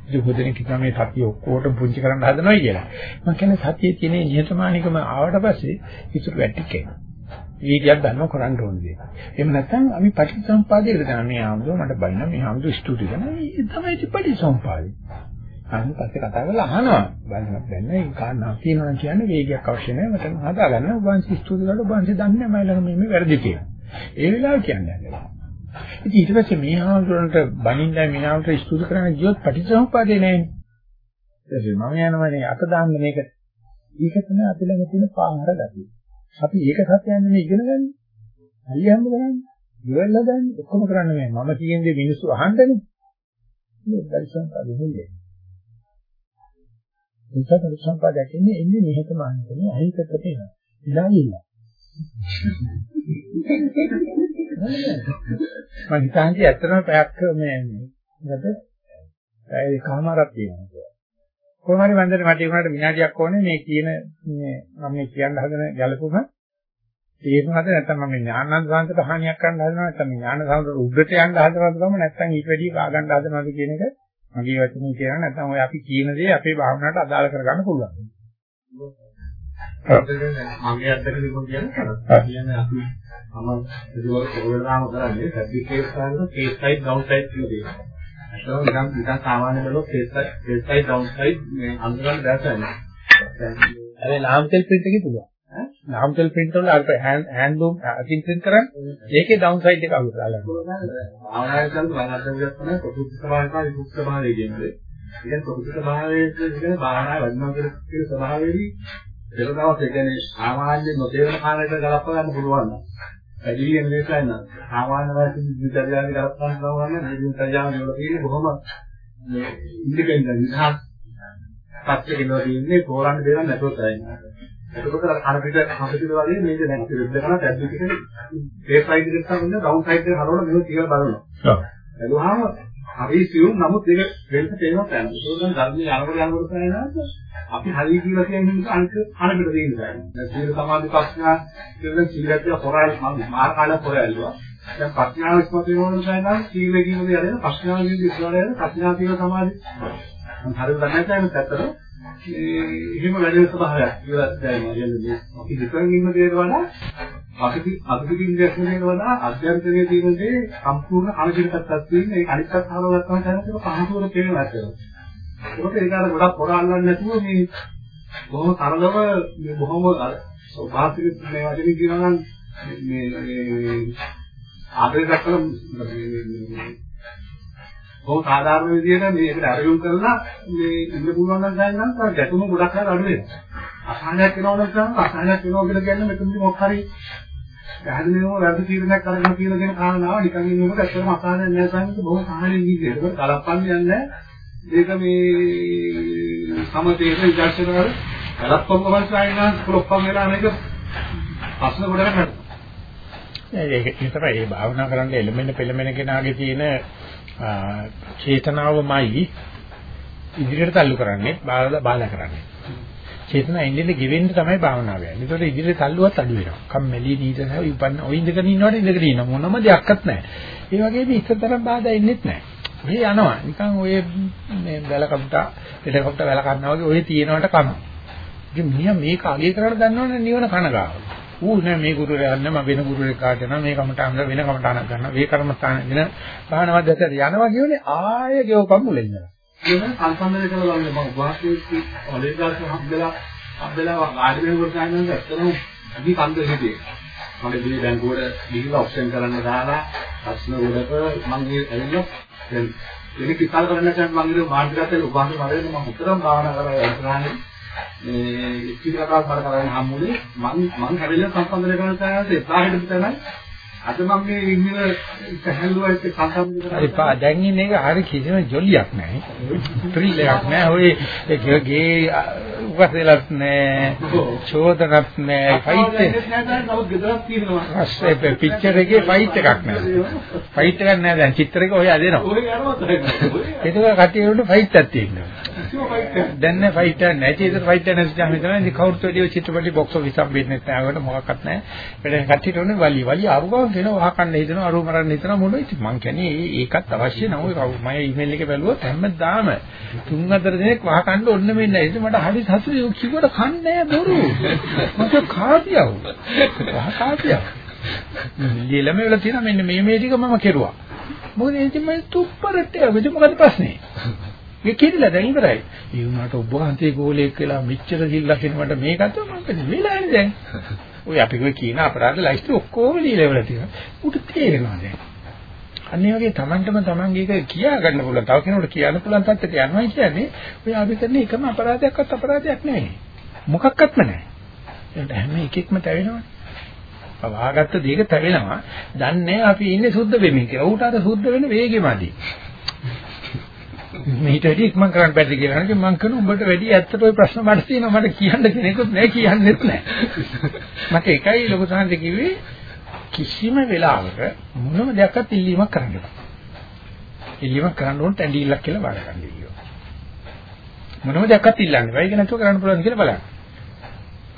ඒක හොදෙන කිව්වා මේ සතිය ඔක්කොටම පුංචි කරන්න හදනවා කියලා. මම කියන්නේ සතියේ තියෙන නිහතමානීකම ආවට පස්සේ ඉතුරු වැටිකේ. වීර්යයක් ගන්නව කරන්න ඕනේ. එහෙම නැත්නම් අපි පටිච්චසමුපාදයකට යනවා. මේ ආම්දෝ මට බයින මේ ආම්දෝ ස්තුති කරනවා. ඒ තමයි පටිච්චසමුපාදය. අනිත් පස්සේ කතා කරලා අහනවා. බලන්න දැන් මේ කාරණා කියනවා කියන්නේ වේගයක් අවශ්‍ය නැහැ. මට හදා ගන්න ඔබ වහන්සේ ස්තුති කරලා ඔබ වහන්සේ දන්නේ නැහැ මම ළඟ මේ වැරදි කියලා. ඒ වෙලාව කියන්නේ නැහැ. ඉතින් ඊට පස්සේ මේ ආන්දරන්ට බනින්නයි මේ ආන්දරට ස්තුති කරන්න ගියොත් පටිච්චසමුප්පාදේ නැහැනේ. ඊට මම යනවනේ අත දාන්න මේක. ඒක තමයි අපි ළඟ තියෙන පාහර ගතිය. අපි ඒක සත්‍යයන්නේ ඉගෙන ගන්න. අයියම්ම කරන්නේ. ඉවල්ල දාන්නේ ඔක්කොම කරන්නේ මේ මම කියන දේ මිනිස්සු අහන්නනේ. මේ පරිසම්පාදෙ නෙන්නේ. ඒක පරිසම්පාදයක් ඉන්නේ එන්නේ නිහතමානීකම අහිතකට එනවා. ඉලා ඉන්න. මම හිතන්නේ ඇත්තටම පැයක් මේ මොකද ඒ කාමාරක් තියෙනවා. කොහොම හරි මන්දර මට ඒකට විනාඩියක් ඕනේ මේ කියන මේ මම මේ කියන්න හදන ගැලපුම තේරුණාද නැත්නම් මම ඥානන්ද සාන්තට හානියක් කරන්න හදනවද නැත්නම් ඥාන සාන්තට උඩට යන්න හදනවද කොහොම නැත්නම් ඊට වැඩි කා ගන්න හදනවද කියන එක මගේ වචනේ කියනවා. නැත්නම් ඔය අපි කියන දේ අපේ භාවනාවට අදාළ කරගන්න පුළුවන්. මගේ අත්දැකීම කියන්නේ කියන්නේ අපි මම ඒක ප්‍රෝග්‍රෑම් කරන්නේ සර්ටිෆිකේට් ගන්න කේස් සයිඩ් ඩවුන් සයිඩ් කියලා දෙනවා. ඒක නිකන් නිකන් සාමාන්‍ය බලෝ case side case side down side මේ අඳුරන්න දැසන්නේ. දැන් අර ලාම්තෙල් print එකේ පුළුවන්. නාමතල් print වල අර හෑන්ඩ්ලූම් අකින් print කරන්නේ ඒකේ down side එක අහුව දාලා ආනායතන බලන්න තමයි ප්‍රතිසුත් ස්වභාවය විසුත් ස්වභාවය කියන්නේ. ඉතින් ප්‍රතිසුත් ස්වභාවයේ කියන්නේ බාහනා වදිනවා කියන ස්වභාවයේදී දවස් ඒ කියන්නේ සාමාන්‍ය නොතේරෙන කාණයට ගලප ගන්න පුළුවන් නම් වැඩි වෙන දෙයක් නෑ. සාමාන්‍ය වශයෙන් පුළුවන් නම් මේ විද්‍යාලයන් වල තියෙන බොහොම ඉන්ඩිපෙන්ඩන්ට් නිදහස් පත්‍රකිනවා තියෙන්නේ තෝරන්න දෙයක් නැතුව තමයි. එතකොට අර පිට හපිට වගේ මේක දැන් අපි වෙබ් එකන ටැබ් එකේ ඒ සයිඩ් එකට තමයි ඩවුන් සයිඩ් එක හරවලා මෙහෙම කියලා බලනවා. ඔව්. එළුවාම හරි සියුම් නමුත් ඒක වෙනස පේනවා දැන්. ඒක නම් ධර්මයේ අනුර යනකොට තමයි අපි හරි කියලා කියන එක අනික කන පිට දෙන්න බෑ. දැන් සීල සමාධි ප්‍රඥා කියන සීලත්‍ය හොරයි මම මාර කාල හොරයිල්වා. දැන් ප්‍රඥාව ඉස්මතු වෙනවනේ තමයි සීල කියන දේ අරගෙන ප්‍රඥාව කියන දේ ඉස්සරහට ප්‍රඥා කියන සමාධි. හරියට දන්නේ නැහැ ඇත්තට. එහෙම වැඩි ස්වභාවයක් කියලා දැනෙනවා. කියන්නේ අපි දෙකෙන් ඉන්න දේට වඩා අපි අපි කින් දැක්ම දේට වඩා අධ්‍යාත්මයේ තියෙන දේ සම්පූර්ණ අනිත්‍යකත්වයක් තියෙන ඒ අනිත්‍යකත්ව හරවගත්තම තමයි පහසුවර තේරෙනවා කියලා. ඒකට ඒක අර ගොඩක් පොර අල්ලන්නේ නැතුව මේ බොහොම සරලව මේ බොහොම සෝභාසික මේ වචනේ කියනවා නම් මේ මේ ආදරය දක්වන බොහොම සාධාරණ විදිහට මේකට අරයුම් කරලා මේ ඉන්න පුළුවන් නම් දැන් නම් ගැටුම ගොඩක් හරි අඩු වෙනවා. අසහනයක් වෙනවා නම් තමයි අසහනයක් වෙනවා කියලා කියන්නේ මෙතනදි මොකක් හරි පැහැදිලිවම වැරදි තීරණයක් අරගෙන කියලා කියන කාරණාව නිකන් ඉන්නකොට ඇත්තටම අසහනයක් නැහැ සංකේත බොහොම සාහනෙන් ඉන්නේ. ඒක කලප්පන්නේ නැහැ. ඒක මේ සමතේක විදර්ශනාවල කලප්පම් ගමන් සායනා කුලප්පම් වෙලා මේක ප්‍රශ්න ගොඩක් නැහැ. ඒක තමයි මේ භාවනා කරන්න එළමෙන පෙළමෙන කෙනාගේ තියෙන චේතනාවමයි ඉදිරියට තල්ලු කරන්නේ බාධා බාධා කරන්නේ. චේතනාව ඉන්නේ ගෙවෙන්න තමයි භාවනාව යන්නේ. ඒකට ඉදිරියට තල්ලුවත් අඩු වෙනවා. කම්මැලි නීත නැහැ. උපන්න ඔය ඉඳගෙන ඉන්නවට ඉඳගෙන ඉන්න මොනම දෙයක්වත් නැහැ. ඒ වගේම ඉස්සතරම් බාධා එන්නේත් නැහැ. ඔය යනවා. නිකන් ඔය මේ වැල කපුට, පිට කපුට වැල කන්නා වගේ ඔය තියෙනවට කනවා. ඉතින් මිනිහා මේක අගය කරලා දන්නවනේ නිවන කනගාව. ඌ නෑ මේ ගුරුවරයා යන්න මම වෙන ගුරුවරයෙක් කාට යනවා මේ කමටහන් වෙන කමටහනක් ගන්නවා මේ කර්මස්ථාන වෙන භාවනාවක් දැසට යනවා කියන්නේ ආයෙ ගෙවපම් මුලින් ඉඳලා ඒක සංසන්දනය කරලා බලන්න මම වාස්තුවේ ඔලේදාස් හම්බෙලා හම්බෙලා වාඩි වෙනකොට ගන්නද ඇත්තටම අදි කන්ද හිතේ මම මේ බැංකුවට ගිහිල්ලා ඔප්ෂන් කරන්න දාලා ප්‍රශ්න වලට මම මේ ඇවිල්ලා දැන් ඒක විකාල කරන්න දැන් මම ඉතින් මාර්ගගතේ උපාසක මරේද මම උතරම් භාවනා කරලා ඉස්සරහනේ මේ ඉතිරකාස් මර කරගෙන හම්බුනේ මං මං හැදෙලා සම්බන්ධ කරන තැනට එපාහෙට තමයි අද මම මේ ඉන්නේ සැහැල්ලුවට සම්බන්ධ කරලා එපා දැන් ඉන්නේ ඒක හරි කිසිම ජොලියක් නැහැ. ත්‍රිල් එකක් නැහැ. ඔය ගේ උපසෙලත් නැහැ. චෝදනත් නැහැ. ෆයිට් එක පික්චර් එකේ ෆයිට් එකක් නැහැ. ෆයිට් එකක් නැහැ දැන්. චිත්‍ර එක ඔය අදිනවා. ඔය යනවා ඒක කටිය වලට ෆයිට් එකක් තියෙනවා දැන් නෑ ෆයිට් එකක් නැහැ. චිත්‍ර ෆයිට් එකක් නැති හිතනවා ඉතින් කවුරුත් වැඩි චිත්‍රපටි බොක්ස් ඔෆිස් නැහැ. ඒකට මොකක්වත් නැහැ. වැඩ කට්ටියට ඕනේ වලි වලි අරුගම කියනවා වහකන්න හිතනවා අරුව මරන්න හිතනවා මොනවා ඉතින් මං කියන්නේ ඒකත් අවශ්‍ය නැහැ ඔය මම ඊමේල් එකේ බැලුවොත් හැමදාම තුන් හතර දිනක් වහකන්න ඕන්න මෙන්න ඒක මට හරි සතුටුයි. කිව්වට කන්නේ බොරු. මට කාපියව. වහ කාපියව. ලියලම වල තියෙන මෙන්න මේ මේ ටික මම කෙරුවා. මොකද ඉතින් මම තුප්පරට වෙද මොකද ප්‍රශ්නේ? මේ කිරිලා දැන් ඉවරයි. ඒ වුණාට ඔබ වහන්සේ ගෝලයක් කියලා මෙච්චර සිල් ලකින මට මේකට මම වෙලානේ දැන්. ඔය අපි කොයි කියන අපරාධ ලයිස්ට් ඔක්කොම ලියලා ඉවරලා තියෙනවා. උට තේරෙනවා දැන්. අනිත් වගේ Tamanටම Tamanගේ එක කියා ගන්න පුළුවන්. තව කෙනෙකුට කියන්න පුළුවන් තත්ත්වයට යනවා කියන්නේ ඔය අපි කරන එකම අපරාධයක්වත් අපරාධයක් නෙවෙයි. මොකක්වත්ම නැහැ. ඒකට හැම එකෙක්ම තැවෙනවනේ. වහගත්ත දෙයක තැවෙනවා. දන්නේ අපි ඉන්නේ සුද්ධ වෙමින් කියලා. ඌට අර සුද්ධ වෙන වේගෙමදි. මේට වැඩි ඉක්මන් කරන්න බැරිද කියලා නේද මම කරන උඹට වැඩි ඇත්තට ওই ප්‍රශ්න මට තියෙනවා. මට කියන්න කෙනෙකුත් නැහැ කියන්නෙත් නැහැ. මට එකයි ලොකු සාන්ත කිව්වේ කිසිම වෙලාවක මොනම දෙයක්වත් ඉල්ලීමක් කරන්න එපා ඉල්ලීමක් කරන්න ඕන තැඬිල්ලක් කියලා බාර ගන්න කියනවා මොනම දෙයක්වත් ඉල්ලන්න බෑ. ඒක නැතුව කරන්න පුළුවන් කියලා බලන්න.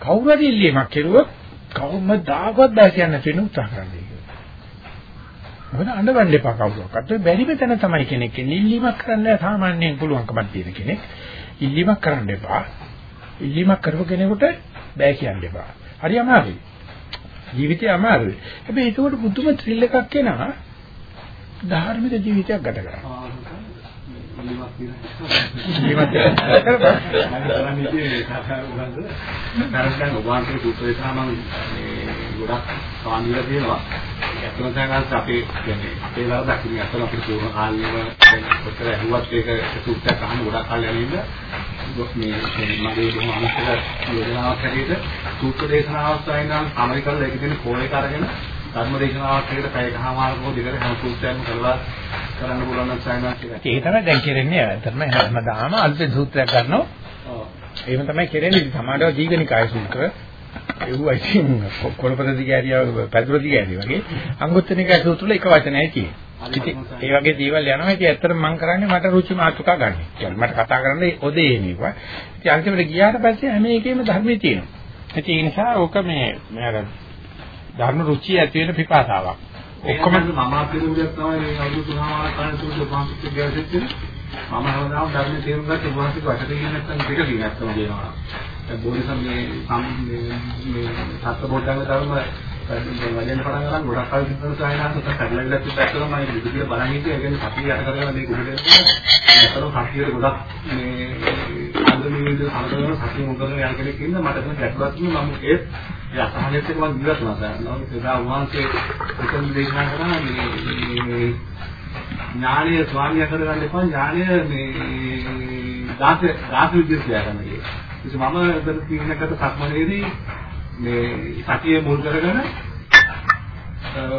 කවුරු හරි ඉල්ලීමක් කෙරුවොත් කවමදාකවත් බෑ කියන්න තියෙන උත්සාහ කරන්න. මොකද අඬවන්න එපා කවුරක්වත්. ඔය බැරිම තැන තමයි කෙනෙක් ඉල්ලීමක් කරන්න සාමාන්‍යයෙන් පුළුවන්කමක් තියෙන කෙනෙක්. ඉල්ලීමක් කරන්න එපා. ඉල්ලීමක් කරපු කෙනෙකුට බෑ කියන්න එපා. හරි අමාරුයි. ජීවිතය අමාරුයි. හැබැයි ඒකට පුදුම ත්‍රිල් එකක් එනවා. ධාර්මික ජීවිතයක් ගත කරනවා. ජීවත්. මම කරන්නේ ඉතින් කාරණා ඔබ වහන්සේ පුත්‍ර දේශනා මම ගොඩක් සාන්දිලා තියෙනවා. ඇත්තම තමයි අපේ කියන්නේ අපේ වරදක් ඉතින් ඇත්තම අපිට පූර්ණ කාලෙම කොතර ඇහුවත් ඒක සූත්‍රයක් අහන්න ගොඩක් කාලයක් යනින්ද මේ මගේ බොහොම අනිත්‍ය යෝජනාවක් හැටියට සූත්‍ර දේශනාවක් වයින්නම් ඇමරිකාවේ ඒක දෙන කෝල් එක අරගෙන ධර්ම දේශනාවක් හැටියට පැයකමාරකෝ දෙකට හැම සූත්‍රයක්ම කරලා කරන්න පුළුවන් නම් සයනා කියලා. ඒක තමයි දැන් කරන්නේ. ඇත්තටම හැමදාම අල්ප සූත්‍රයක් ගන්නවා. එහෙම තමයි කරන්නේ. සමාඩව දීගනිකාය සූත්‍ර ඒවා ඉතින් කොළපත දිගහැරියා පැදුර දිගහැරියා වගේ අංගුත්තර නිකාය සූත්‍රවල එක වචනයයි තියෙන්නේ. ඉතින් ඒ වගේ දේවල් යනවා. ඉතින් ඇත්තටම මම කරන්නේ මට රුචි මාතෘකා ගන්න. කියන්නේ මට කතා කරන්න ඔදේ එනවා. ඉතින් අන්තිමට ගියාට පස්සේ හැම එකෙම ධර්මයේ තියෙනවා. ඉතින් ඒ නිසා ඕක මේ අර ධර්ම රුචිය ඇති වෙන පිපාසාවක්. ඔක්කොම මම අපිරුඩයක් තමයි මේ අවුරුදු තුනමාරක් කලින් සුදු පාස්ටික් ගැසෙච්චේ. මම හැමදාම ධර්ම තේරුම් ගන්න උපවාසික වශයෙන් නැත්නම් දෙක දිනක් තමයි දෙනවා. බෝධිසම් මේ මේ සත්‍ය බෝධංග ධර්ම වදෙන් පටන් ගන්න ගොඩක් කල් තිබුණ සායනාත් කරලා ඉලක්ක පැත්තම මම ඒක විදිහට බලන් හිටියේ ඒ කියන්නේ සතිය යට කරගෙන මේක උඩට එනවා. සතියේ ගොඩක් මේ අන්දමේ විදිහට අන්දමේ සතිය මොකද යන කෙනෙක් ඉන්න මට තමයි ගැටලුවක් තියෙනවා මම ඒ ඒ අසහනෙත් එක්ක මම ජීවත් වුණා. නමුත් ඒදා වහන්සේ උතුම් දේශනා කරා මේ ඥානීය ස්වාමියා කරගන්න එපා ඥානීය මේ දාස දාස විද්‍යාව ගන්න කියලා. ඉතින් මම එතන තීරණයකට සක්මනේදී මේ සතිය මුල් කරගෙන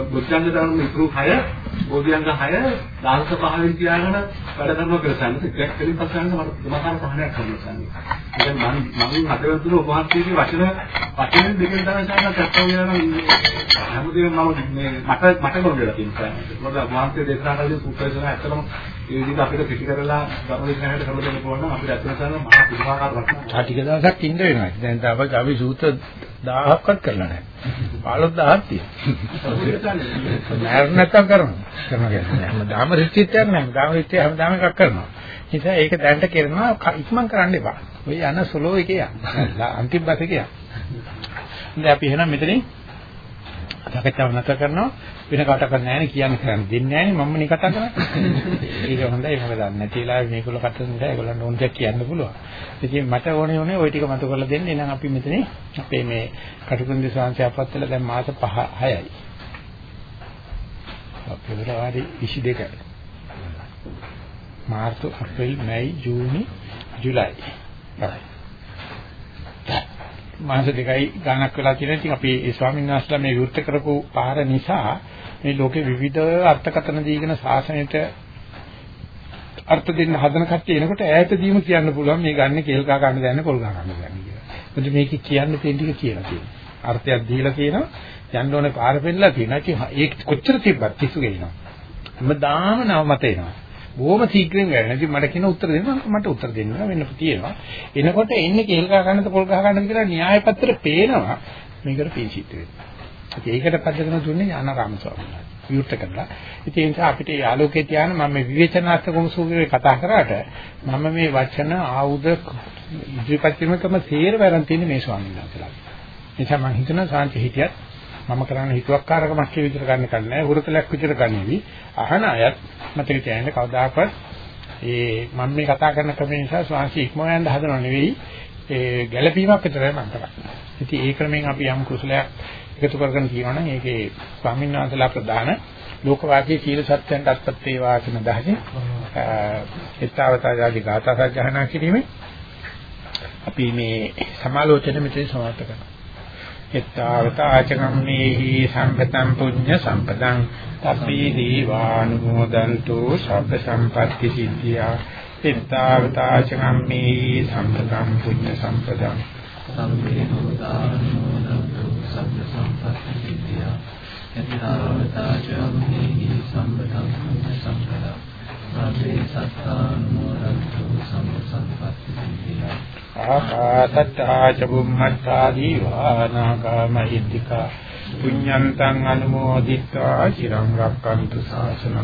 බුද්ධංග ධර්ම ඉතුරු 6 බෝධිංග 6 දාස පහලින් තියාගෙන වැඩ කරනවා කියලා සම්මත ක්‍රැක් කලින් පස්සෙන් මට දුමකාර පහනක් කරනවා සම්මත. ඉතින් මම මම හදවතුන ඔබ වහන්සේගේ වචන වචන දෙකෙන් තමයි සම්මත කතා වෙනවා හැමදේම මම මේ මට මට ගොඩලා තියෙනවා. මොකද ඔබ වහන්සේ දේශනා කරලා සූත්‍රයන් ඇත්තටම ඒ විදිහට අපිට පිටි කරලා ධර්මදේශනාවට කරලා දෙන්න පුළුවන් නම් අපිට ඇත්තටම තමයි මහා පුදුමාකාර රත්නයක්. ආ ටික දවසක් ඉන්න වෙනවා. දැන් තාම අපි සූත්‍ර 1000ක්වත් කරලා නැහැ. 15000ක් තියෙනවා. නෑර නැත්තම් කරනවා. කරනවා කියන්නේ හැමදාම රිට්‍රීට් නැහැ. හැමදාම රිට්‍රීට් හැමදාම එකක් කරනවා. නිසා ඒක දැනට කරනවා ඉක්මන් කරන්න එපා. ඔය යන සලෝ එකේ යන්න. අන්තිම බස් එකේ යන්න. දැන් අපි එහෙනම් මෙතනින් සාකච්ඡාව නැතර කරනවා වෙන කාටවත් නැහැ නේ කියන්න කරන්න දෙන්නේ නැහැ නේ මම නේ කතා කරන්නේ. *laughs* ඒක හොඳයි මොකද දන්නේ නැති වෙලාවෙ මේගොල්ලෝ කතා කරන නිසා ඒගොල්ලන්ට ඕන දෙයක් කියන්න පුළුවන්. ඉතින් මට ඕනේ ඕනේ ওই ටික මතු කරලා දෙන්න එහෙනම් අපි මෙතන අපේ මේ කටුකුරුන්දි ශාන්ති අපත් වෙලා දැන් මාස 5 6යි පෙබරවාරි 22 මාර්තු අප්‍රේල් මැයි ජූනි ජූලයි. මාස දෙකයි ගාණක් වෙලා තියෙන ඉතින් අපි ඒ ස්වාමීන් වහන්සේලා මේ විවෘත කරපු පාර නිසා මේ ලෝකේ විවිධ අර්ථකථන දීගෙන සාසනයට අර්ථ දෙන්න හදන කට්ටිය එනකොට ඈතදීම කියන්න පුළුවන් මේ ගන්න කේල් කා ගන්න දැනන්නේ පොල් කා ගන්න දැනන්නේ කියලා. මොකද මේක කියන්න තියෙන ටික කියලා තියෙනවා. අර්ථයක් දීලා කියනවා යන්න ඕනේ පාර පෙන්නලා තියෙනවා. ඉතින් ඒක කොච්චර තිබ්බත් කිසු ගෙනිනවා. හැමදාම නව මත එනවා. බොහොම ශීඝ්‍රයෙන් ගන්න. ඉතින් මට කියන උත්තර දෙන්න මට උත්තර දෙන්න වෙන්න තියෙනවා. එනකොට එන්නේ කේල් ගහ ගන්නද පොල් ගහ ගන්නද කියලා න්‍යාය පත්‍ර පේනවා. මේකට පිළිසිත වෙනවා. ඒකට පදගෙන දුන්නේ ඥානාරාම ස්වාමීන් වහන්සේ. විවෘත කරලා. ඉතින් ඒ නිසා අපිට මේ ආලෝකයේ තියාන මම මේ විවේචනාත්මක සූත්‍රේ කතා කරාට මම මේ වචන ආයුධ ඉදිරිපත් කිරීමකම සේර වරන් තියෙන්නේ මේ ස්වාමීන් වහන්සේලා. නිසා මම හිතනවා සාන්ති හිටියත් මම කරන්නේ හිතුවක්කාරකමක් කියලා විතර ගන්න කන්නේ හුරතලයක් විතර ගන්නේවි අහන අයත් මතක තියාගන්න කවදාකවත් ඒ මම මේ කතා කරන ක්‍රම නිසා ස්වාංශි ඉක්ම යන්න හදනව නෙවෙයි ඒ ගැළපීමක් විතරයි මම කරන්නේ. ඉතින් ඒ ක්‍රමෙන් අපි යම් කුසලයක් එකතු කරගෙන කියනවනම් ඒකේ ස්වාමීන් වහන්සේලා ප්‍රදාන ලෝකවාදී සීල සත්‍යයන්ට අත්පත් වේවා කියන දහසින් ඊතාවතාජාදී ගාථා සජ්ජහනා කිරීමේ අපි මේ සමාලෝචන මෙතන සමාප්ත කරනවා. එත්තාවතාචකම්මේහි සම්පතං පුඤ්ඤ සම්පතං තප්පී දීවානුමෝදන්තු සබ්බ සම්පත්‍ති සිද්ධියා එත්තාවතාචකම්මේහි සම්පතං පුඤ්ඤ සම්පතං සම්මේ නෝදානුමෝදන්තු සබ්බ සම්පත්ති විද්‍යා යතිරාවතාචාමහේහි සම්බතං සම්පදා සබ්බේ සත්තානුමෝදන්තු සම්බ සම්පත්ති විද්‍යා ආකාසත්තා ච බුම්මත්තා දීවානාකා මහිද්దికා පුඤ්ඤන්තං අනුමෝදිත්වා චිරං රක්칸තු ශාසනං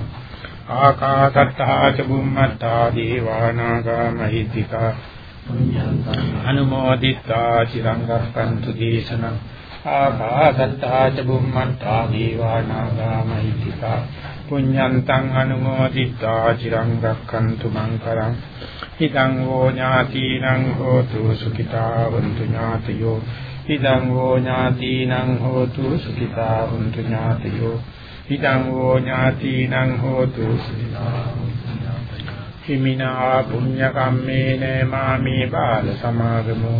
ආකාසත්තා ච බුම්මත්තා දීවානාකා මහිද්దికා පුඤ්ඤන්තං අනුමෝදිත්වා චිරං රක්칸තු දේශනං ආකාසත්තා ච බුම්මත්තා දීවානාගාමයිතිකා පුඤ්ඤන්තං අනුමෝදිතා චිරං රක්ඛන්තු මං කරං. හිතං වෝ ඥාතිනං හෝතු සුඛිතා වന്തു ඥාතයෝ. හිතං වෝ ඥාතිනං හෝතු සුඛිතා වന്തു ඥාතයෝ. හිතං වෝ ඥාතිනං හෝතු සුඛිතා හිමිනා පුඤ්ඤ කම්මේන මාමේ බාල සමාගමෝ.